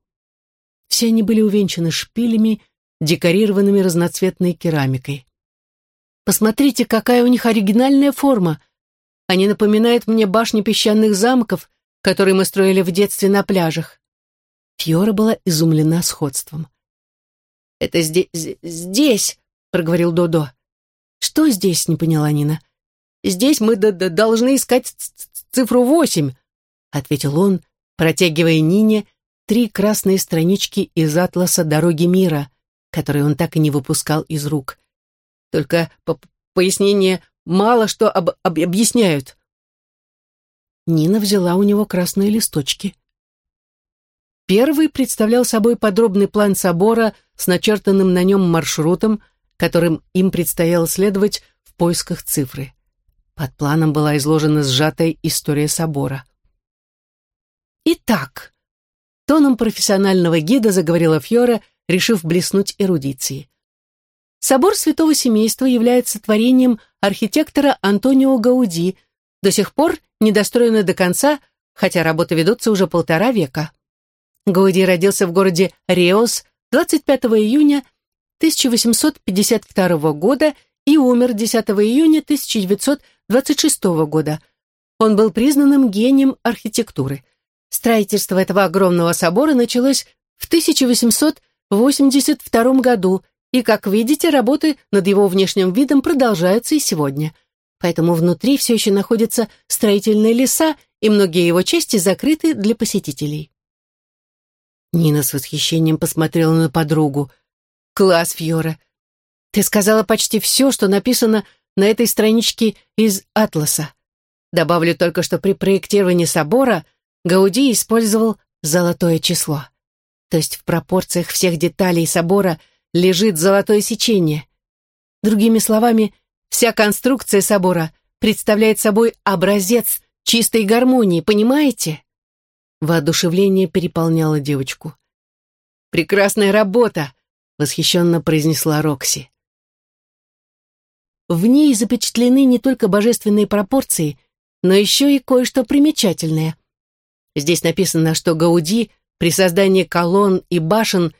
Все они были увенчаны шпилями, декорированными разноцветной керамикой. «Посмотрите, какая у них оригинальная форма! Они напоминают мне башни песчаных замков, которые мы строили в детстве на пляжах». Фьора была изумлена сходством. «Это здесь, здесь», — проговорил Додо. «Что здесь?» — не поняла Нина. «Здесь мы должны искать цифру восемь», — ответил он, протягивая Нине три красные странички из атласа «Дороги мира», которые он так и не выпускал из рук. Только по пояснение мало что об об объясняют. Нина взяла у него красные листочки. Первый представлял собой подробный план собора с начертанным на нем маршрутом, которым им предстояло следовать в поисках цифры. Под планом была изложена сжатая история собора. «Итак», — тоном профессионального гида заговорила Фьора, решив блеснуть эрудицией. Собор Святого Семейства является творением архитектора Антонио Гауди, до сих пор недостроено до конца, хотя работы ведутся уже полтора века. Гауди родился в городе Реос 25 июня 1852 года и умер 10 июня 1926 года. Он был признанным гением архитектуры. Строительство этого огромного собора началось в 1882 году, и, как видите, работы над его внешним видом продолжаются и сегодня. Поэтому внутри все еще находятся строительные леса, и многие его части закрыты для посетителей. Нина с восхищением посмотрела на подругу. «Класс, Фьора! Ты сказала почти все, что написано на этой страничке из «Атласа». Добавлю только, что при проектировании собора Гауди использовал золотое число. То есть в пропорциях всех деталей собора лежит золотое сечение. Другими словами, вся конструкция собора представляет собой образец чистой гармонии, понимаете? Воодушевление переполняло девочку. «Прекрасная работа!» — восхищенно произнесла Рокси. В ней запечатлены не только божественные пропорции, но еще и кое-что примечательное. Здесь написано, что Гауди при создании колонн и башен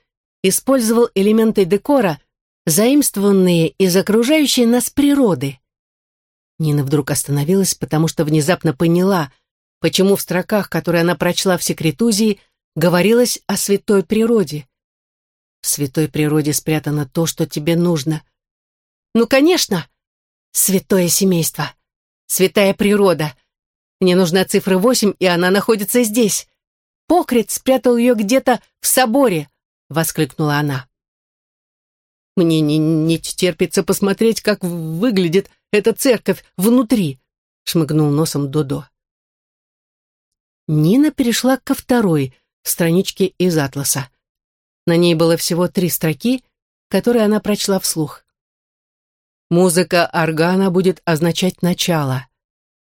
использовал элементы декора, заимствованные из окружающей нас природы. Нина вдруг остановилась, потому что внезапно поняла — почему в строках, которые она прочла в секретузии, говорилось о святой природе. В святой природе спрятано то, что тебе нужно. Ну, конечно, святое семейство, святая природа. Мне нужна цифра восемь, и она находится здесь. Покрит спрятал ее где-то в соборе, воскликнула она. Мне не, не терпится посмотреть, как выглядит эта церковь внутри, шмыгнул носом Додо. Нина перешла ко второй страничке из атласа. На ней было всего три строки, которые она прочла вслух. Музыка органа будет означать начало.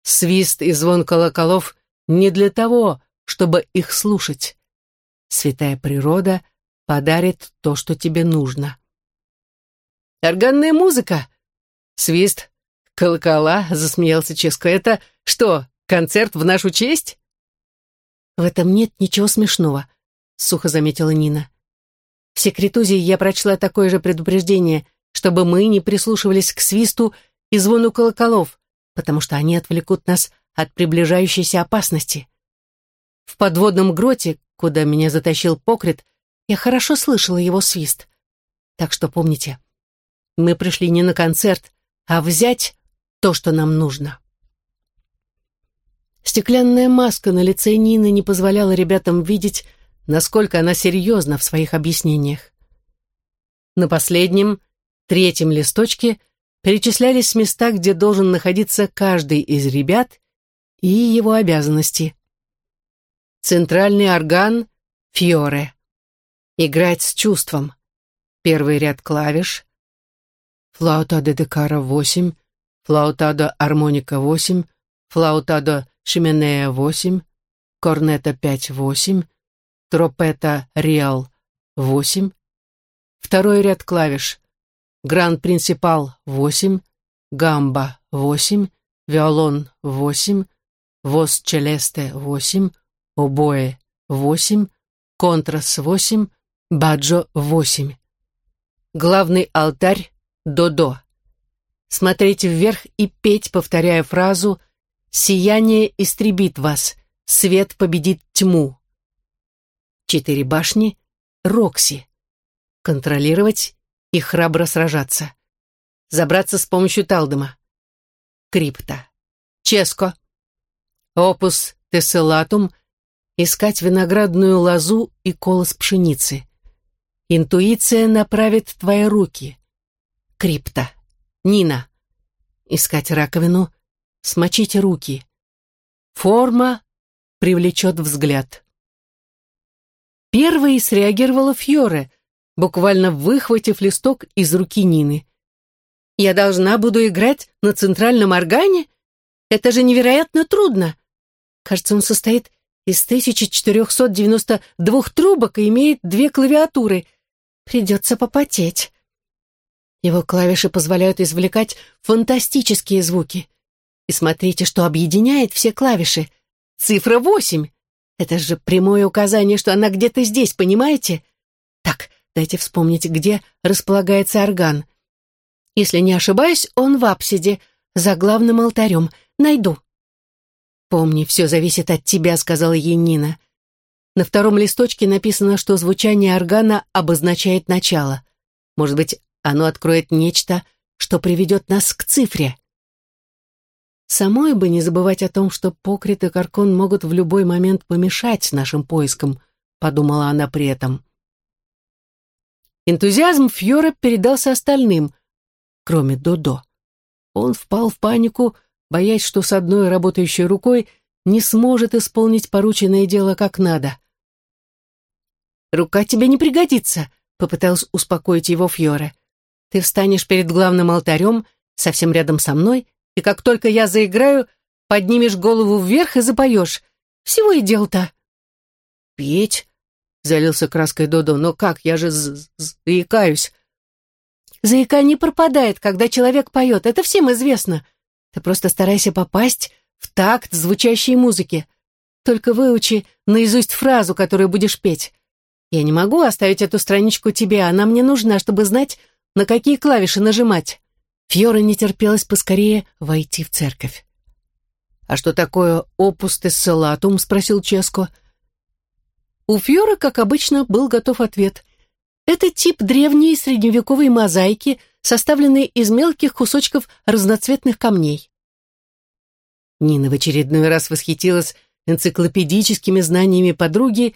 Свист и звон колоколов не для того, чтобы их слушать. Святая природа подарит то, что тебе нужно. «Органная музыка!» «Свист, колокола», — засмеялся Ческо. «Это что, концерт в нашу честь?» «В этом нет ничего смешного», — сухо заметила Нина. «В секретузе я прочла такое же предупреждение, чтобы мы не прислушивались к свисту и звону колоколов, потому что они отвлекут нас от приближающейся опасности. В подводном гроте, куда меня затащил Покрит, я хорошо слышала его свист. Так что помните, мы пришли не на концерт, а взять то, что нам нужно». Стеклянная маска на лице Нины не позволяла ребятам видеть, насколько она серьезна в своих объяснениях. На последнем, третьем листочке перечислялись места, где должен находиться каждый из ребят и его обязанности. Центральный орган — фьоре. Играть с чувством. Первый ряд клавиш. Флаутадо де кара 8, флаутадо армоника 8, флаутадо Шименея 8, корнета 5-8, тропета Реал 8, второй ряд клавиш Гран-принципал 8, гамба 8, виолон 8, вос челесте 8, обоe 8, контрас 8, баджо 8. Главный алтарь до-до. Смотреть вверх и петь, повторяя фразу Сияние истребит вас, свет победит тьму. Четыре башни — Рокси. Контролировать и храбро сражаться. Забраться с помощью Талдома. Крипта. Ческо. Опус Тесселатум искать виноградную лозу и колос пшеницы. Интуиция направит твои руки. Крипта. Нина. Искать раковину. Смочить руки. Форма привлечет взгляд. Первой среагировала Фьоре, буквально выхватив листок из руки Нины. «Я должна буду играть на центральном органе? Это же невероятно трудно. Кажется, он состоит из 1492 трубок и имеет две клавиатуры. Придется попотеть». Его клавиши позволяют извлекать фантастические звуки. И смотрите, что объединяет все клавиши. Цифра восемь. Это же прямое указание, что она где-то здесь, понимаете? Так, дайте вспомнить, где располагается орган. Если не ошибаюсь, он в апсиде, за главным алтарем. Найду. «Помни, все зависит от тебя», — сказала ей Нина. На втором листочке написано, что звучание органа обозначает начало. Может быть, оно откроет нечто, что приведет нас к цифре. Самой бы не забывать о том, что Покрит и Каркон могут в любой момент помешать нашим поискам, подумала она при этом. Энтузиазм Фьора передался остальным, кроме Додо. Он впал в панику, боясь, что с одной работающей рукой не сможет исполнить порученное дело как надо. «Рука тебе не пригодится», — попытался успокоить его Фьоре. «Ты встанешь перед главным алтарем, совсем рядом со мной, и как только я заиграю, поднимешь голову вверх и запоешь. Всего и дел-то». «Петь?» — залился краской Додо. «Но как? Я же заикаюсь». «Заикание пропадает, когда человек поет. Это всем известно. Ты просто старайся попасть в такт звучащей музыки. Только выучи наизусть фразу, которую будешь петь. Я не могу оставить эту страничку тебе, она мне нужна, чтобы знать, на какие клавиши нажимать». Фьора не терпелась поскорее войти в церковь. «А что такое опус тессалатум?» — спросил Ческо. У Фьора, как обычно, был готов ответ. Это тип древней средневековой мозаики, составленной из мелких кусочков разноцветных камней. Нина в очередной раз восхитилась энциклопедическими знаниями подруги,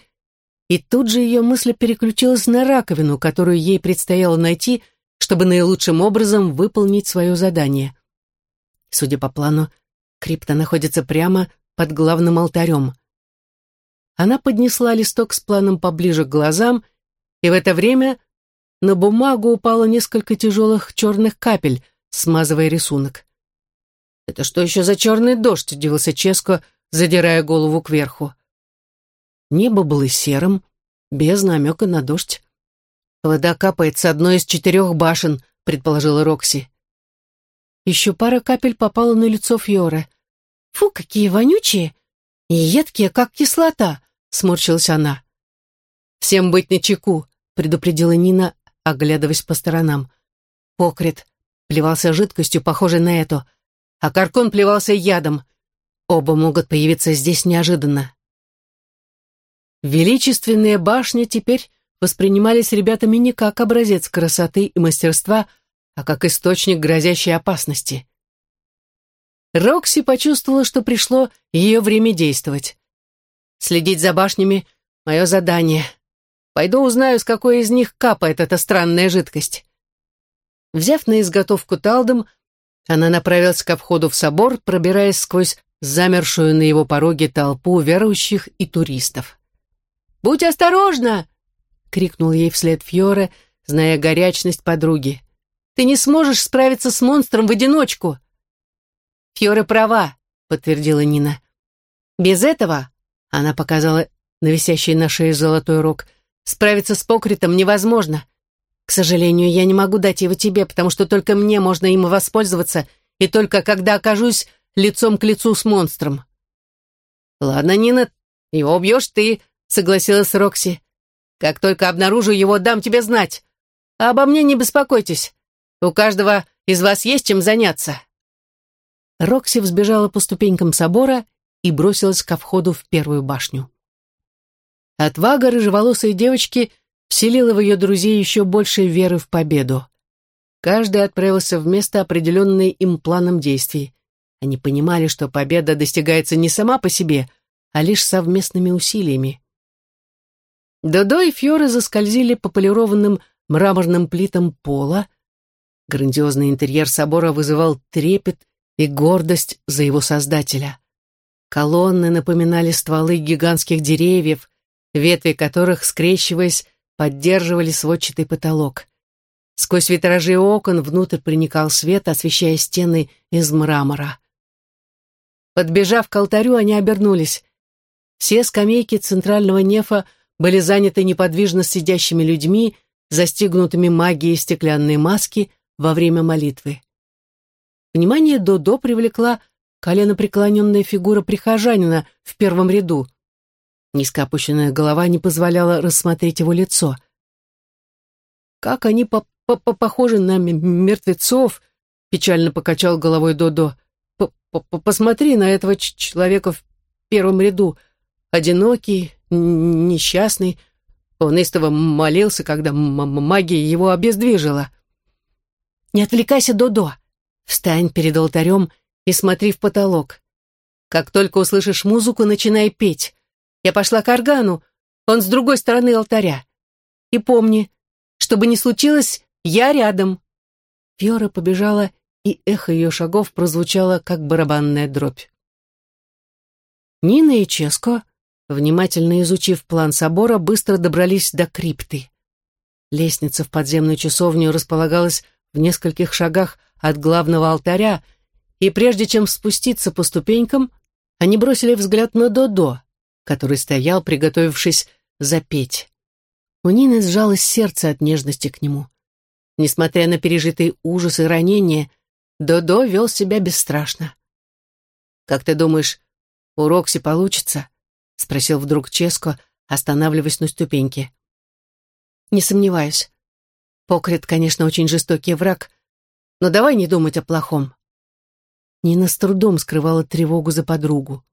и тут же ее мысль переключилась на раковину, которую ей предстояло найти чтобы наилучшим образом выполнить свое задание. Судя по плану, крипта находится прямо под главным алтарем. Она поднесла листок с планом поближе к глазам, и в это время на бумагу упало несколько тяжелых черных капель, смазывая рисунок. «Это что еще за черный дождь?» — удивился Ческо, задирая голову кверху. Небо было серым, без намека на дождь. «Вода капает с одной из четырех башен», — предположила Рокси. Еще пара капель попала на лицо Фьора. «Фу, какие вонючие! Едкие, как кислота!» — сморщилась она. «Всем быть начеку», — предупредила Нина, оглядываясь по сторонам. Покрит плевался жидкостью, похожей на эту, а Каркон плевался ядом. Оба могут появиться здесь неожиданно. Величественная башня теперь воспринимались ребятами не как образец красоты и мастерства, а как источник грозящей опасности. Рокси почувствовала, что пришло ее время действовать. Следить за башнями — мое задание. Пойду узнаю, с какой из них капает эта странная жидкость. Взяв на изготовку талдом, она направилась ко входу в собор, пробираясь сквозь замершую на его пороге толпу верующих и туристов. «Будь осторожна!» — крикнул ей вслед Фьоре, зная горячность подруги. «Ты не сможешь справиться с монстром в одиночку!» «Фьоре права», — подтвердила Нина. «Без этого», — она показала на висящий на шее золотой рог, «справиться с покритом невозможно. К сожалению, я не могу дать его тебе, потому что только мне можно им воспользоваться, и только когда окажусь лицом к лицу с монстром». «Ладно, Нина, его убьешь ты», — согласилась Рокси. Как только обнаружу его, дам тебе знать. А обо мне не беспокойтесь. У каждого из вас есть чем заняться». Рокси взбежала по ступенькам собора и бросилась ко входу в первую башню. Отвага рыжеволосой девочки вселила в ее друзей еще больше веры в победу. Каждый отправился в место, определенное им планом действий. Они понимали, что победа достигается не сама по себе, а лишь совместными усилиями. Додо и Фьоры заскользили по полированным мраморным плитам пола. Грандиозный интерьер собора вызывал трепет и гордость за его создателя. Колонны напоминали стволы гигантских деревьев, ветви которых, скрещиваясь, поддерживали сводчатый потолок. Сквозь витражи окон внутрь проникал свет, освещая стены из мрамора. Подбежав к алтарю, они обернулись. Все скамейки центрального нефа были заняты неподвижно сидящими людьми, застигнутыми магией стеклянной маски во время молитвы. Внимание Додо привлекла коленопреклоненная фигура прихожанина в первом ряду. Низко опущенная голова не позволяла рассмотреть его лицо. «Как они по -по -по похожи на мертвецов!» — печально покачал головой Додо. П -п «Посмотри на этого человека в первом ряду. Одинокий, несчастный. Он истово молился, когда магия его обездвижила». «Не отвлекайся, Додо!» Встань перед алтарем и смотри в потолок. Как только услышишь музыку, начинай петь. Я пошла к органу, он с другой стороны алтаря. И помни, что бы ни случилось, я рядом. Фьора побежала, и эхо ее шагов прозвучало, как барабанная дробь. Нина и Ческо, внимательно изучив план собора, быстро добрались до крипты. Лестница в подземную часовню располагалась в нескольких шагах от главного алтаря, и прежде чем спуститься по ступенькам, они бросили взгляд на Додо, который стоял, приготовившись запеть. У Нины сжалось сердце от нежности к нему. Несмотря на пережитый ужас и ранения, Додо вел себя бесстрашно. «Как ты думаешь, у Рокси получится?» — спросил вдруг Ческо, останавливаясь на ступеньке. «Не сомневаюсь. Покрит, конечно, очень жестокий враг, но давай не думать о плохом. Нина с трудом скрывала тревогу за подругу.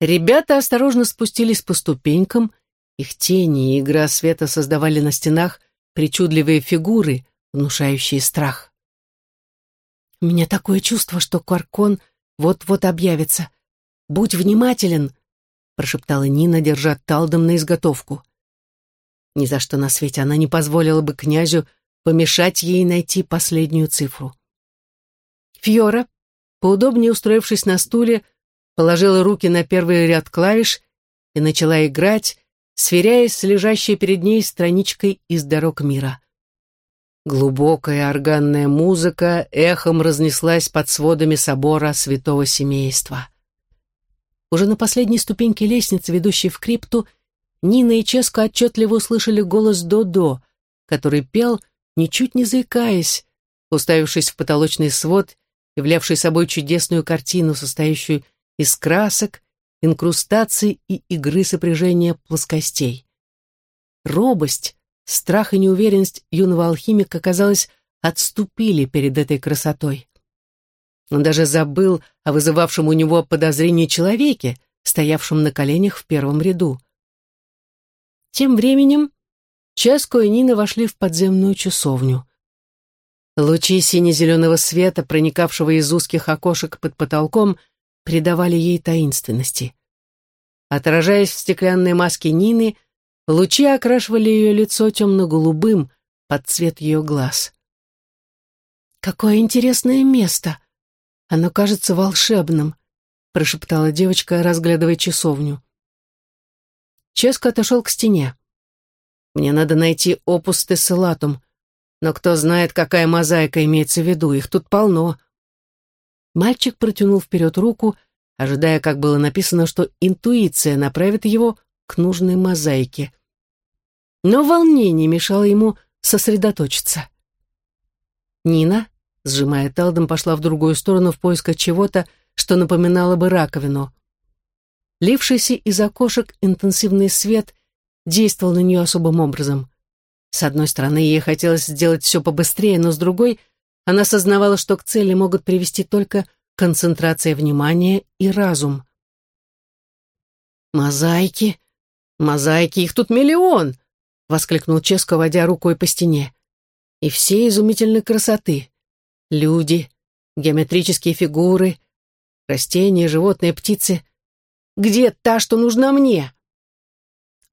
Ребята осторожно спустились по ступенькам, их тени и игра света создавали на стенах причудливые фигуры, внушающие страх. «У меня такое чувство, что Кваркон вот-вот объявится. Будь внимателен!» прошептала Нина, держа талдом на изготовку. Ни за что на свете она не позволила бы князю помешать ей найти последнюю цифру. Фьора, поудобнее устроившись на стуле, положила руки на первый ряд клавиш и начала играть, сверяясь с лежащей перед ней страничкой из «Дорог мира». Глубокая органная музыка эхом разнеслась под сводами собора святого семейства. Уже на последней ступеньке лестницы, ведущей в крипту, Нина и Ческо отчетливо услышали голос Додо, который пел ничуть не заикаясь, уставившись в потолочный свод, являвший собой чудесную картину, состоящую из красок, инкрустаций и игры сопряжения плоскостей. Робость, страх и неуверенность юного алхимика, казалось, отступили перед этой красотой. Он даже забыл о вызывавшем у него подозрение человеке, стоявшем на коленях в первом ряду. Тем временем Ческо и Нина вошли в подземную часовню. Лучи сине-зеленого света, проникавшего из узких окошек под потолком, придавали ей таинственности. Отражаясь в стеклянной маске Нины, лучи окрашивали ее лицо темно-голубым под цвет ее глаз. «Какое интересное место! Оно кажется волшебным», — прошептала девочка, разглядывая часовню. Ческо отошел к стене. Мне надо найти опус тессилатум, но кто знает, какая мозаика имеется в виду, их тут полно. Мальчик протянул вперед руку, ожидая, как было написано, что интуиция направит его к нужной мозаике. Но волнение мешало ему сосредоточиться. Нина, сжимая талдом, пошла в другую сторону в поисках чего-то, что напоминало бы раковину. Лившийся из окошек интенсивный свет действовал на нее особым образом. С одной стороны, ей хотелось сделать все побыстрее, но с другой, она осознавала, что к цели могут привести только концентрация внимания и разум. «Мозаики! Мозаики! Их тут миллион!» — воскликнул Ческо, водя рукой по стене. «И все изумительной красоты. Люди, геометрические фигуры, растения, животные, птицы. Где та, что нужна мне?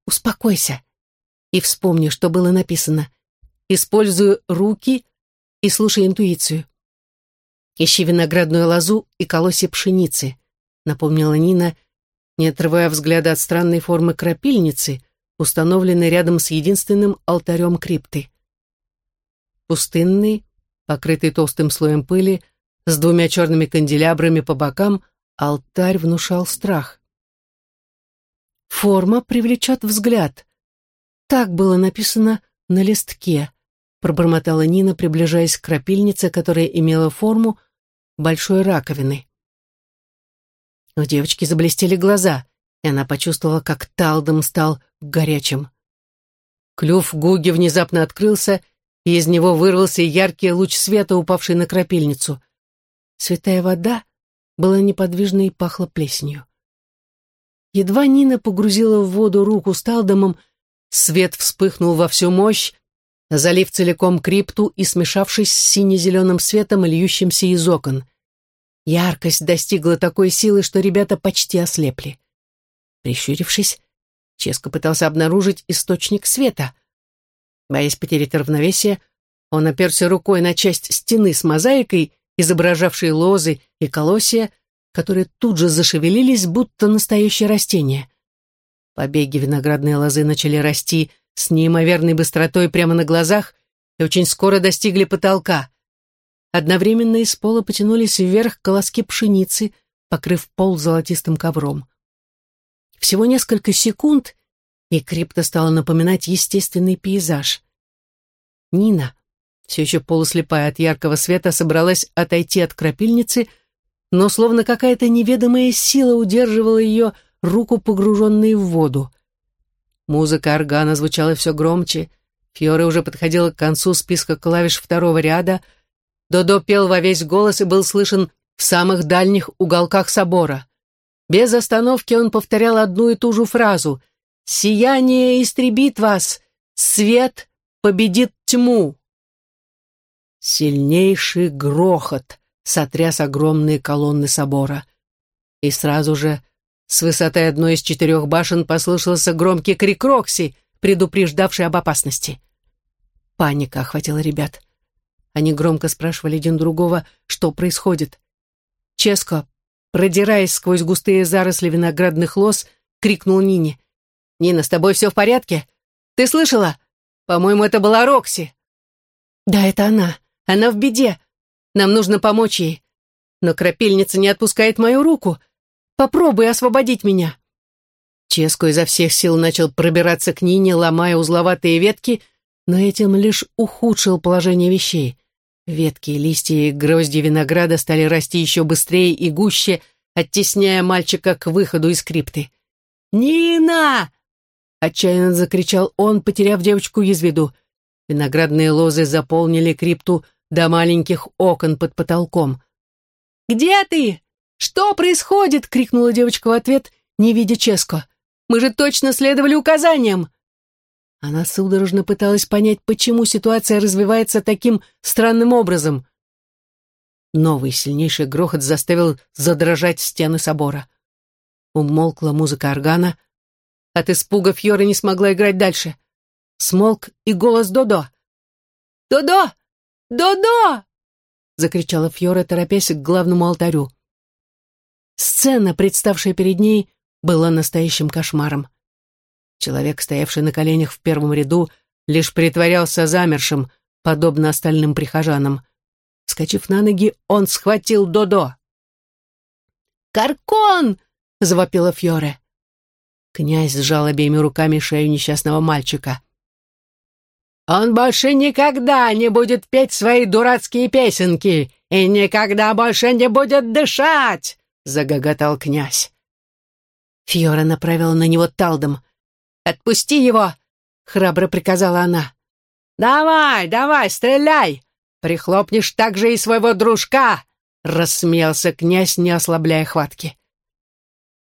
Успокойся и вспомни, что было написано. Используй руки и слушай интуицию. Ищи виноградную лозу и колосья пшеницы, напомнила Нина, не отрывая взгляда от странной формы крапильницы, установленной рядом с единственным алтарем крипты. Пустынный, покрытый толстым слоем пыли, с двумя черными канделябрами по бокам, алтарь внушал страх. Форма привлечет взгляд. Так было написано на листке, пробормотала Нина, приближаясь к крапильнице, которая имела форму большой раковины. У девочки заблестели глаза, и она почувствовала, как талдом стал горячим. Клюв Гуги внезапно открылся, и из него вырвался яркий луч света, упавший на крапильницу. Святая вода была неподвижна и пахла плесенью. Едва Нина погрузила в воду руку с талдомом, свет вспыхнул во всю мощь, залив целиком крипту и смешавшись с сине-зеленым светом, льющимся из окон. Яркость достигла такой силы, что ребята почти ослепли. Прищурившись, Ческо пытался обнаружить источник света. Боясь потерять равновесие, он оперся рукой на часть стены с мозаикой, изображавшей лозы и колосья, которые тут же зашевелились, будто настоящее растение. Побеги виноградной лозы начали расти с неимоверной быстротой прямо на глазах и очень скоро достигли потолка. Одновременно из пола потянулись вверх колоски пшеницы, покрыв пол золотистым ковром. Всего несколько секунд, и крипта стала напоминать естественный пейзаж. Нина, все еще полуслепая от яркого света, собралась отойти от крапильницы, но словно какая-то неведомая сила удерживала ее руку, погруженной в воду. Музыка органа звучала все громче, Фьоре уже подходила к концу списка клавиш второго ряда, Додо пел во весь голос и был слышен в самых дальних уголках собора. Без остановки он повторял одну и ту же фразу «Сияние истребит вас, свет победит тьму». Сильнейший грохот сотряс огромные колонны собора. И сразу же с высоты одной из четырех башен послышался громкий крик Рокси, предупреждавший об опасности. Паника охватила ребят. Они громко спрашивали один другого, что происходит. Ческо, продираясь сквозь густые заросли виноградных лоз, крикнул Нине. «Нина, с тобой все в порядке? Ты слышала? По-моему, это была Рокси». «Да, это она. Она в беде. Нам нужно помочь ей. Но крапильница не отпускает мою руку. Попробуй освободить меня». Ческо изо всех сил начал пробираться к Нине, ломая узловатые ветки, но этим лишь ухудшил положение вещей. Ветки, листья и грозди винограда стали расти еще быстрее и гуще, оттесняя мальчика к выходу из крипты. «Нина!» — отчаянно закричал он, потеряв девочку из виду. Виноградные лозы заполнили крипту до маленьких окон под потолком. «Где ты? Что происходит?» — крикнула девочка в ответ, не видя Ческо. «Мы же точно следовали указаниям!» Она судорожно пыталась понять, почему ситуация развивается таким странным образом. Новый сильнейший грохот заставил задрожать стены собора. Умолкла музыка органа. От испуга Фьора не смогла играть дальше. Смолк и голос Додо. «Додо! Додо!» — закричала Фьора, торопясь к главному алтарю. Сцена, представшая перед ней, была настоящим кошмаром. Человек, стоявший на коленях в первом ряду, лишь притворялся замершим, подобно остальным прихожанам. Скочив на ноги, он схватил Додо. «Каркон!» — завопила Фьоре. Князь сжал обеими руками шею несчастного мальчика. «Он больше никогда не будет петь свои дурацкие песенки и никогда больше не будет дышать!» — загоготал князь. Фьора направила на него талдом. «Отпусти его!» — храбро приказала она. «Давай, давай, стреляй! Прихлопнешь также и своего дружка!» — рассмеялся князь, не ослабляя хватки.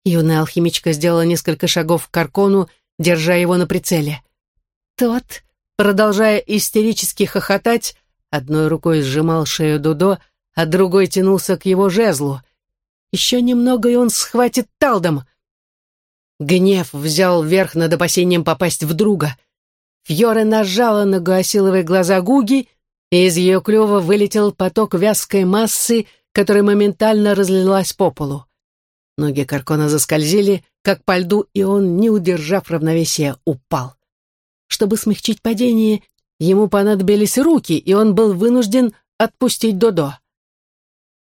Юная алхимичка сделала несколько шагов к Каркону, держа его на прицеле. Тот, продолжая истерически хохотать, одной рукой сжимал шею Дудо, а другой тянулся к его жезлу. Еще немного, и он схватит талдом. Гнев взял верх над опасением попасть в друга. Фьора нажала на гуасиловые глаза Гуги, и из ее клюва вылетел поток вязкой массы, которая моментально разлилась по полу. Ноги Каркона заскользили, как по льду, и он, не удержав равновесия, упал. Чтобы смягчить падение, ему понадобились руки, и он был вынужден отпустить Додо.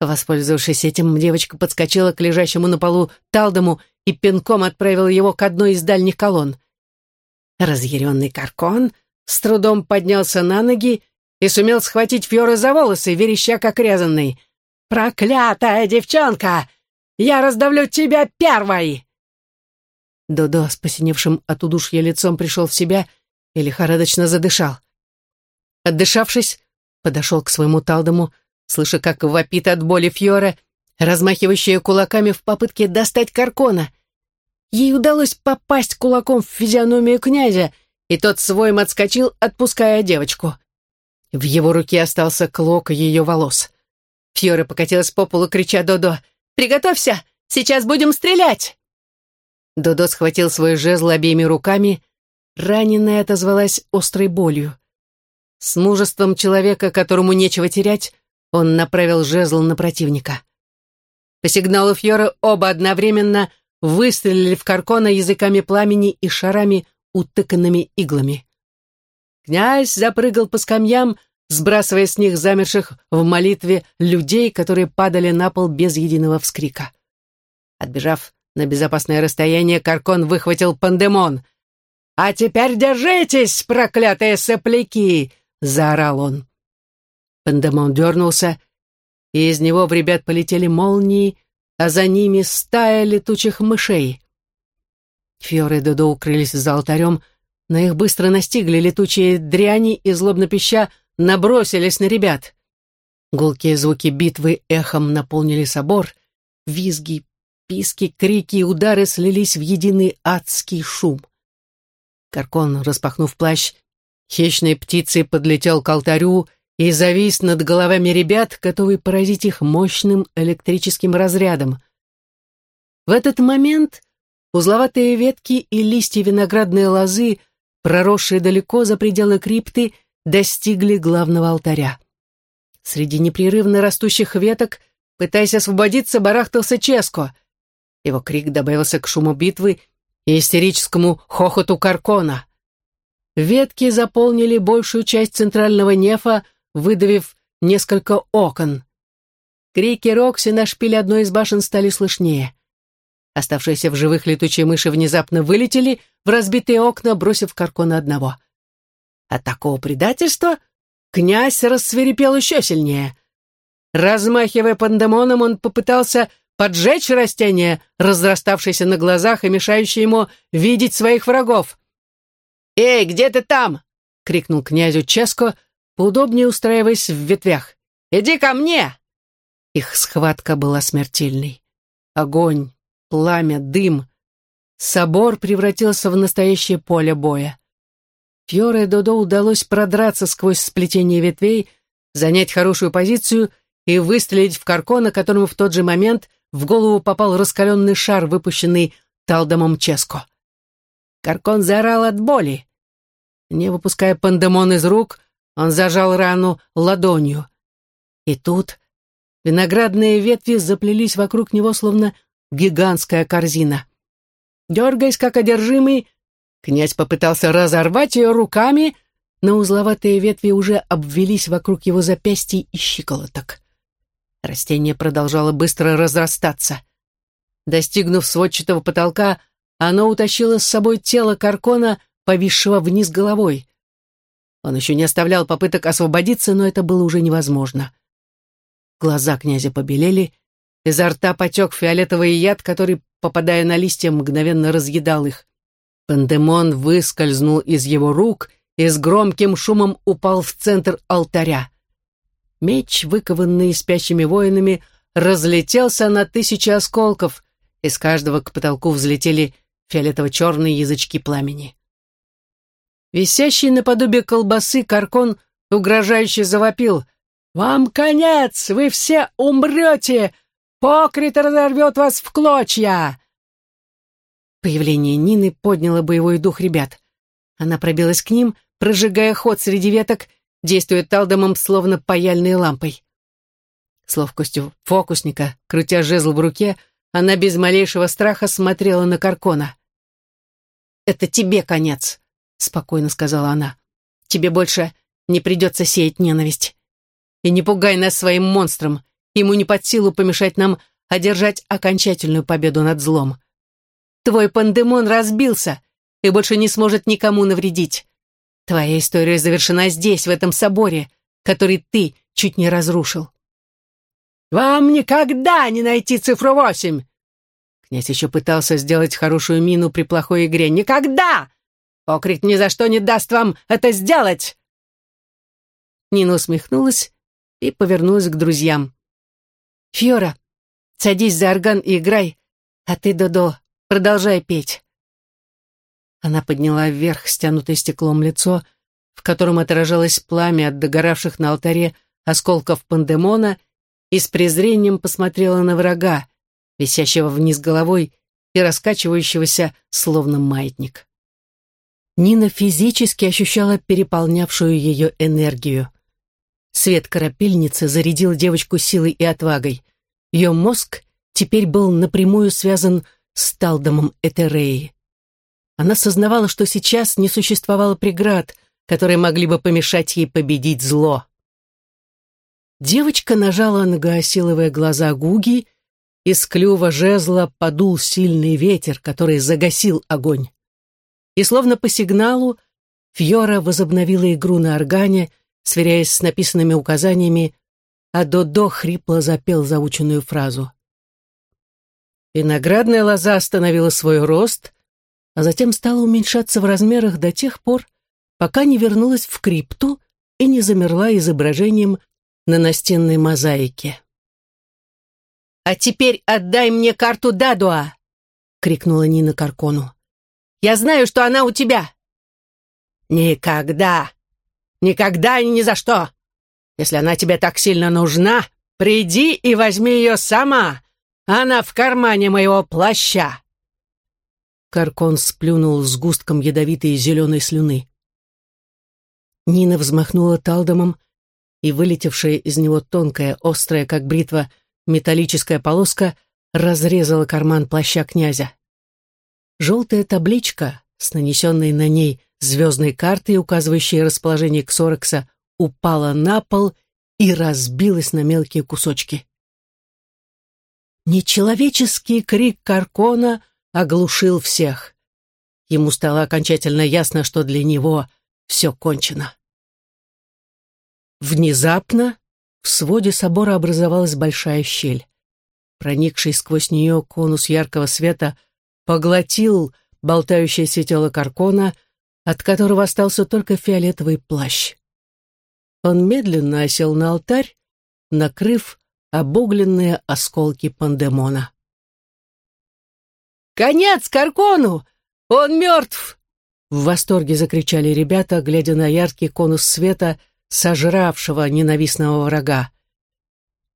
Воспользовавшись этим, девочка подскочила к лежащему на полу Талдому и пинком отправила его к одной из дальних колонн. Разъяренный Каркон с трудом поднялся на ноги и сумел схватить Фьора за волосы, вереща как резанный. «Проклятая девчонка! Я раздавлю тебя первой!» Додо с посиневшим от удушья лицом пришел в себя и лихорадочно задышал. Отдышавшись, подошел к своему Талдому, слыша, как вопит от боли Фьора, размахивающая кулаками в попытке достать Каркона. Ей удалось попасть кулаком в физиономию князя, и тот своим отскочил, отпуская девочку. В его руке остался клок ее волос. Фьора покатилась по полу, крича «Додо! Приготовься! Сейчас будем стрелять!» Додо схватил свой жезл обеими руками. Раненая отозвалась острой болью. С мужеством человека, которому нечего терять, он направил жезл на противника. По сигналу Фьора оба одновременно выстрелили в Каркона языками пламени и шарами, утыканными иглами. Князь запрыгал по скамьям, сбрасывая с них замерших в молитве людей, которые падали на пол без единого вскрика. Отбежав на безопасное расстояние, Каркон выхватил пандемон. «А теперь держитесь, проклятые сопляки!» — заорал он. Пандемон дернулся, и из него в ребят полетели молнии, а за ними стая летучих мышей. Фьоры и Додо укрылись за алтарем, но их быстро настигли летучие дряни и, злобно пища, набросились на ребят. Гулкие звуки битвы эхом наполнили собор, визги, писки, крики и удары слились в единый адский шум. Каркон, распахнув плащ, хищной птицей подлетел к алтарю и завис над головами ребят, готовый поразить их мощным электрическим разрядом. В этот момент узловатые ветки и листья виноградной лозы, проросшие далеко за пределы крипты, достигли главного алтаря. Среди непрерывно растущих веток, пытаясь освободиться, барахтался Ческо. Его крик добавился к шуму битвы и истерическому хохоту Каркона. Ветки заполнили большую часть центрального нефа, выдавив несколько окон. Крики Рокси на шпиле одной из башен стали слышнее. Оставшиеся в живых летучие мыши внезапно вылетели в разбитые окна, бросив Каркона одного. От такого предательства князь рассверепел еще сильнее. Размахивая пандемоном, он попытался поджечь растение, разраставшееся на глазах и мешающее ему видеть своих врагов. «Эй, где ты там?» — крикнул князю Ческо, поудобнее устраиваясь в ветвях. «Иди ко мне!» Их схватка была смертельной. Огонь, пламя, дым. Собор превратился в настоящее поле боя. Фьоре Додо удалось продраться сквозь сплетение ветвей, занять хорошую позицию и выстрелить в Каркона, которому в тот же момент в голову попал раскаленный шар, выпущенный Талдомом Ческо. Каркон заорал от боли. Не выпуская пандемон из рук, он зажал рану ладонью. И тут виноградные ветви заплелись вокруг него, словно гигантская корзина. Дергаясь, как одержимый, князь попытался разорвать ее руками, но узловатые ветви уже обвелись вокруг его запястий и щиколоток. Растение продолжало быстро разрастаться. Достигнув сводчатого потолка, оно утащило с собой тело Каркона, повисшего вниз головой. Он еще не оставлял попыток освободиться, но это было уже невозможно. Глаза князя побелели, изо рта потек фиолетовый яд, который, попадая на листья, мгновенно разъедал их. Пандемон выскользнул из его рук и с громким шумом упал в центр алтаря. Меч, выкованный спящими воинами, разлетелся на тысячи осколков, из каждого к потолку взлетели фиолетово-черные язычки пламени. Висящий наподобие колбасы каркон угрожающе завопил. «Вам конец! Вы все умрете! Покрит разорвет вас в клочья!» Появление Нины подняло боевой дух ребят. Она пробилась к ним, прожигая ход среди веток, действуя талдомом словно паяльной лампой. С ловкостью фокусника, крутя жезл в руке, она без малейшего страха смотрела на Каркона. «Это тебе конец», — спокойно сказала она. «Тебе больше не придется сеять ненависть. И не пугай нас своим монстром, ему не под силу помешать нам одержать окончательную победу над злом. Твой пандемон разбился и больше не сможет никому навредить. Твоя история завершена здесь, в этом соборе, который ты чуть не разрушил. «Вам никогда не найти цифру восемь!» Князь еще пытался сделать хорошую мину при плохой игре. «Никогда! Окрик ни за что не даст вам это сделать!» Нина усмехнулась и повернулась к друзьям. «Фьора, садись за орган и играй, а ты, Додо, продолжай петь». Она подняла вверх стянутое стеклом лицо, в котором отражалось пламя от догоравших на алтаре осколков пандемона, и с презрением посмотрела на врага, висящего вниз головой и раскачивающегося, словно маятник. Нина физически ощущала переполнявшую ее энергию. Свет корапельницы зарядил девочку силой и отвагой. Ее мозг теперь был напрямую связан с Талдомом Этереи. Она сознавала, что сейчас не существовало преград, которые могли бы помешать ей победить зло. Девочка нажала на гаосиловые глаза Гуги, из клюва жезла подул сильный ветер, который загасил огонь. И словно по сигналу Фьора возобновила игру на органе, сверяясь с написанными указаниями, а Додо хрипло запел заученную фразу. Виноградная лоза остановила свой рост, а затем стала уменьшаться в размерах до тех пор, пока не вернулась в крипту и не замерла изображением на настенной мозаике. «А теперь отдай мне карту Дадуа!» — крикнула Нина Каркону. «Я знаю, что она у тебя!» «Никогда! Никогда и ни за что! Если она тебе так сильно нужна, приди и возьми ее сама! Она в кармане моего плаща!» Каркон сплюнул с густком ядовитой зеленой слюны. Нина взмахнула талдомом, и вылетевшая из него тонкая, острая, как бритва, металлическая полоска разрезала карман плаща князя. Желтая табличка с нанесенной на ней звездной картой, указывающей расположение Ксорекса, упала на пол и разбилась на мелкие кусочки. Нечеловеческий крик Каркона оглушил всех. Ему стало окончательно ясно, что для него все кончено. Внезапно в своде собора образовалась большая щель. Проникший сквозь нее конус яркого света поглотил болтающееся тело Каркона, от которого остался только фиолетовый плащ. Он медленно осел на алтарь, накрыв обугленные осколки пандемона. «Конец Каркону! Он мертв!» В восторге закричали ребята, глядя на яркий конус света — сожравшего ненавистного врага.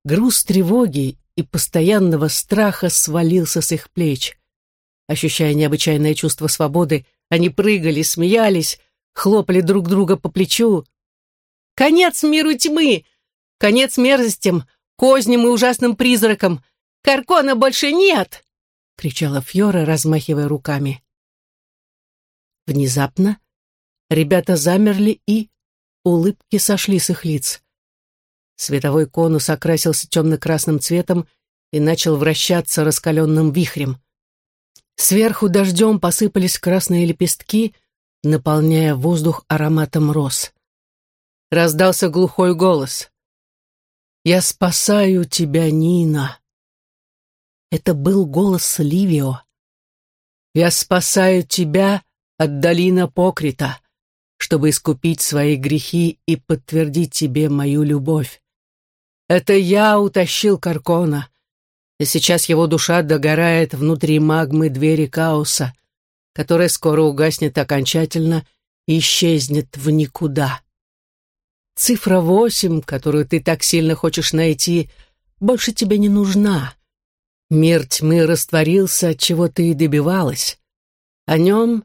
Груз тревоги и постоянного страха свалился с их плеч. Ощущая необычайное чувство свободы, они прыгали, смеялись, хлопали друг друга по плечу. «Конец миру тьмы! Конец мерзостям, козням и ужасным призракам! Каркона больше нет!» — кричала Фьора, размахивая руками. Внезапно ребята замерли и улыбки сошли с их лиц. Световой конус окрасился темно-красным цветом и начал вращаться раскаленным вихрем. Сверху дождем посыпались красные лепестки, наполняя воздух ароматом роз. Раздался глухой голос. «Я спасаю тебя, Нина!» Это был голос Ливио. «Я спасаю тебя от долина Покрита чтобы искупить свои грехи и подтвердить тебе мою любовь. Это я утащил Каркона, и сейчас его душа догорает внутри магмы двери Каоса, которая скоро угаснет окончательно и исчезнет в никуда. Цифра восемь, которую ты так сильно хочешь найти, больше тебе не нужна. Мир тьмы растворился, от чего ты и добивалась. О нем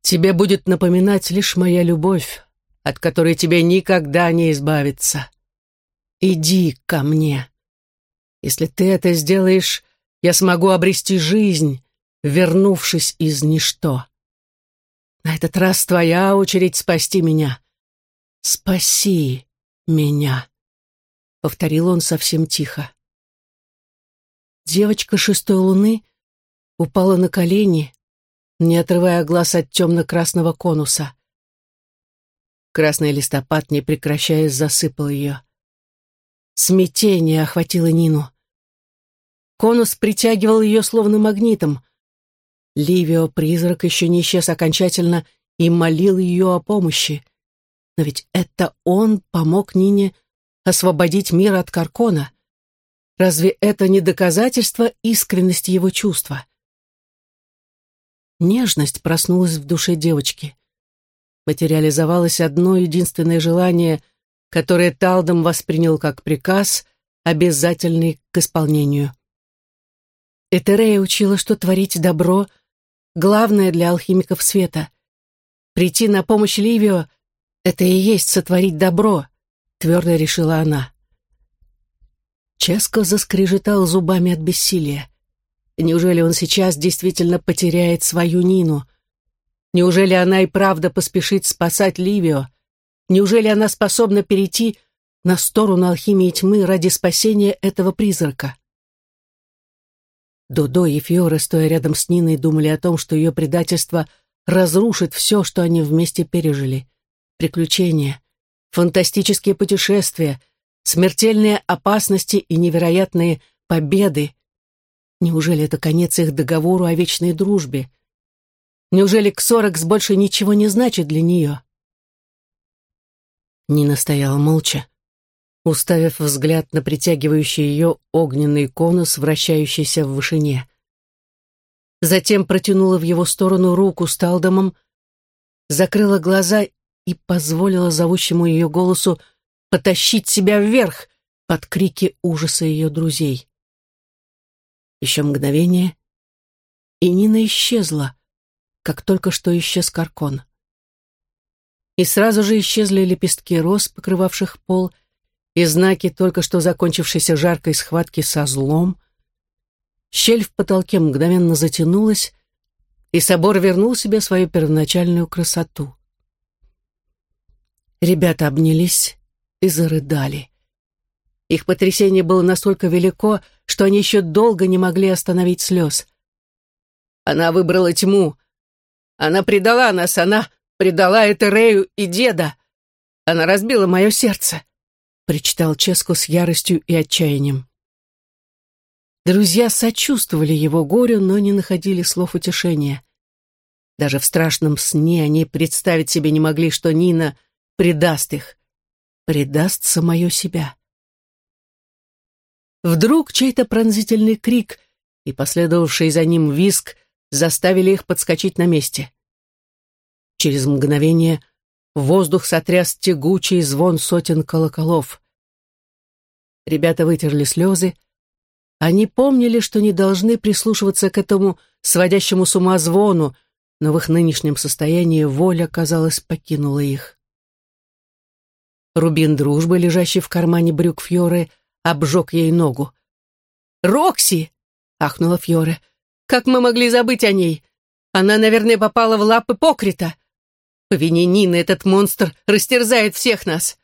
тебе будет напоминать лишь моя любовь, от которой тебе никогда не избавиться. Иди ко мне. Если ты это сделаешь, я смогу обрести жизнь, вернувшись из ничто. На этот раз твоя очередь спасти меня. Спаси меня, — повторил он совсем тихо. Девочка шестой луны упала на колени, не отрывая глаз от темно-красного конуса. Красный листопад, не прекращаясь, засыпал ее. Смятение охватило Нину. Конус притягивал ее словно магнитом. Ливио-призрак еще не исчез окончательно и молил ее о помощи. Но ведь это он помог Нине освободить мир от Каркона. Разве это не доказательство искренности его чувства? Нежность проснулась в душе девочки материализовалось одно единственное желание, которое Талдом воспринял как приказ, обязательный к исполнению. Этерея учила, что творить добро — главное для алхимиков света. Прийти на помощь Ливио — это и есть сотворить добро, твердо решила она. Ческо заскрежетал зубами от бессилия. Неужели он сейчас действительно потеряет свою Нину? Неужели она и правда поспешит спасать Ливио? Неужели она способна перейти на сторону алхимии тьмы ради спасения этого призрака? Додо и Фиора, стоя рядом с Ниной, думали о том, что ее предательство разрушит все, что они вместе пережили. Приключения, фантастические путешествия, смертельные опасности и невероятные победы. Неужели это конец их договору о вечной дружбе? Неужели Ксоракс больше ничего не значит для нее? Нина стояла молча, уставив взгляд на притягивающий ее огненный конус, вращающийся в вышине. Затем протянула в его сторону руку с талдомом, закрыла глаза и позволила зовущему ее голосу потащить себя вверх под крики ужаса ее друзей. Еще мгновение, и Нина исчезла, как только что исчез каркон. И сразу же исчезли лепестки роз, покрывавших пол, и знаки только что закончившейся жаркой схватки со злом. Щель в потолке мгновенно затянулась, и собор вернул себе свою первоначальную красоту. Ребята обнялись и зарыдали. Их потрясение было настолько велико, что они еще долго не могли остановить слез. «Она выбрала тьму», она предала нас, она предала Этерею и деда. Она разбила мое сердце», — причитал Ческо с яростью и отчаянием. Друзья сочувствовали его горю, но не находили слов утешения. Даже в страшном сне они представить себе не могли, что Нина предаст их, предаст самое себя. Вдруг чей-то пронзительный крик и последовавший за ним виск заставили их подскочить на месте. Через мгновение воздух сотряс тягучий звон сотен колоколов. Ребята вытерли слезы. Они помнили, что не должны прислушиваться к этому сводящему с ума звону, но в их нынешнем состоянии воля, казалось, покинула их. Рубин дружбы, лежащий в кармане брюк Фьоры, обжег ей ногу. «Рокси!» — ахнула Фьоре. Как мы могли забыть о ней? Она, наверное, попала в лапы Покрита. По вине Нины этот монстр растерзает всех нас.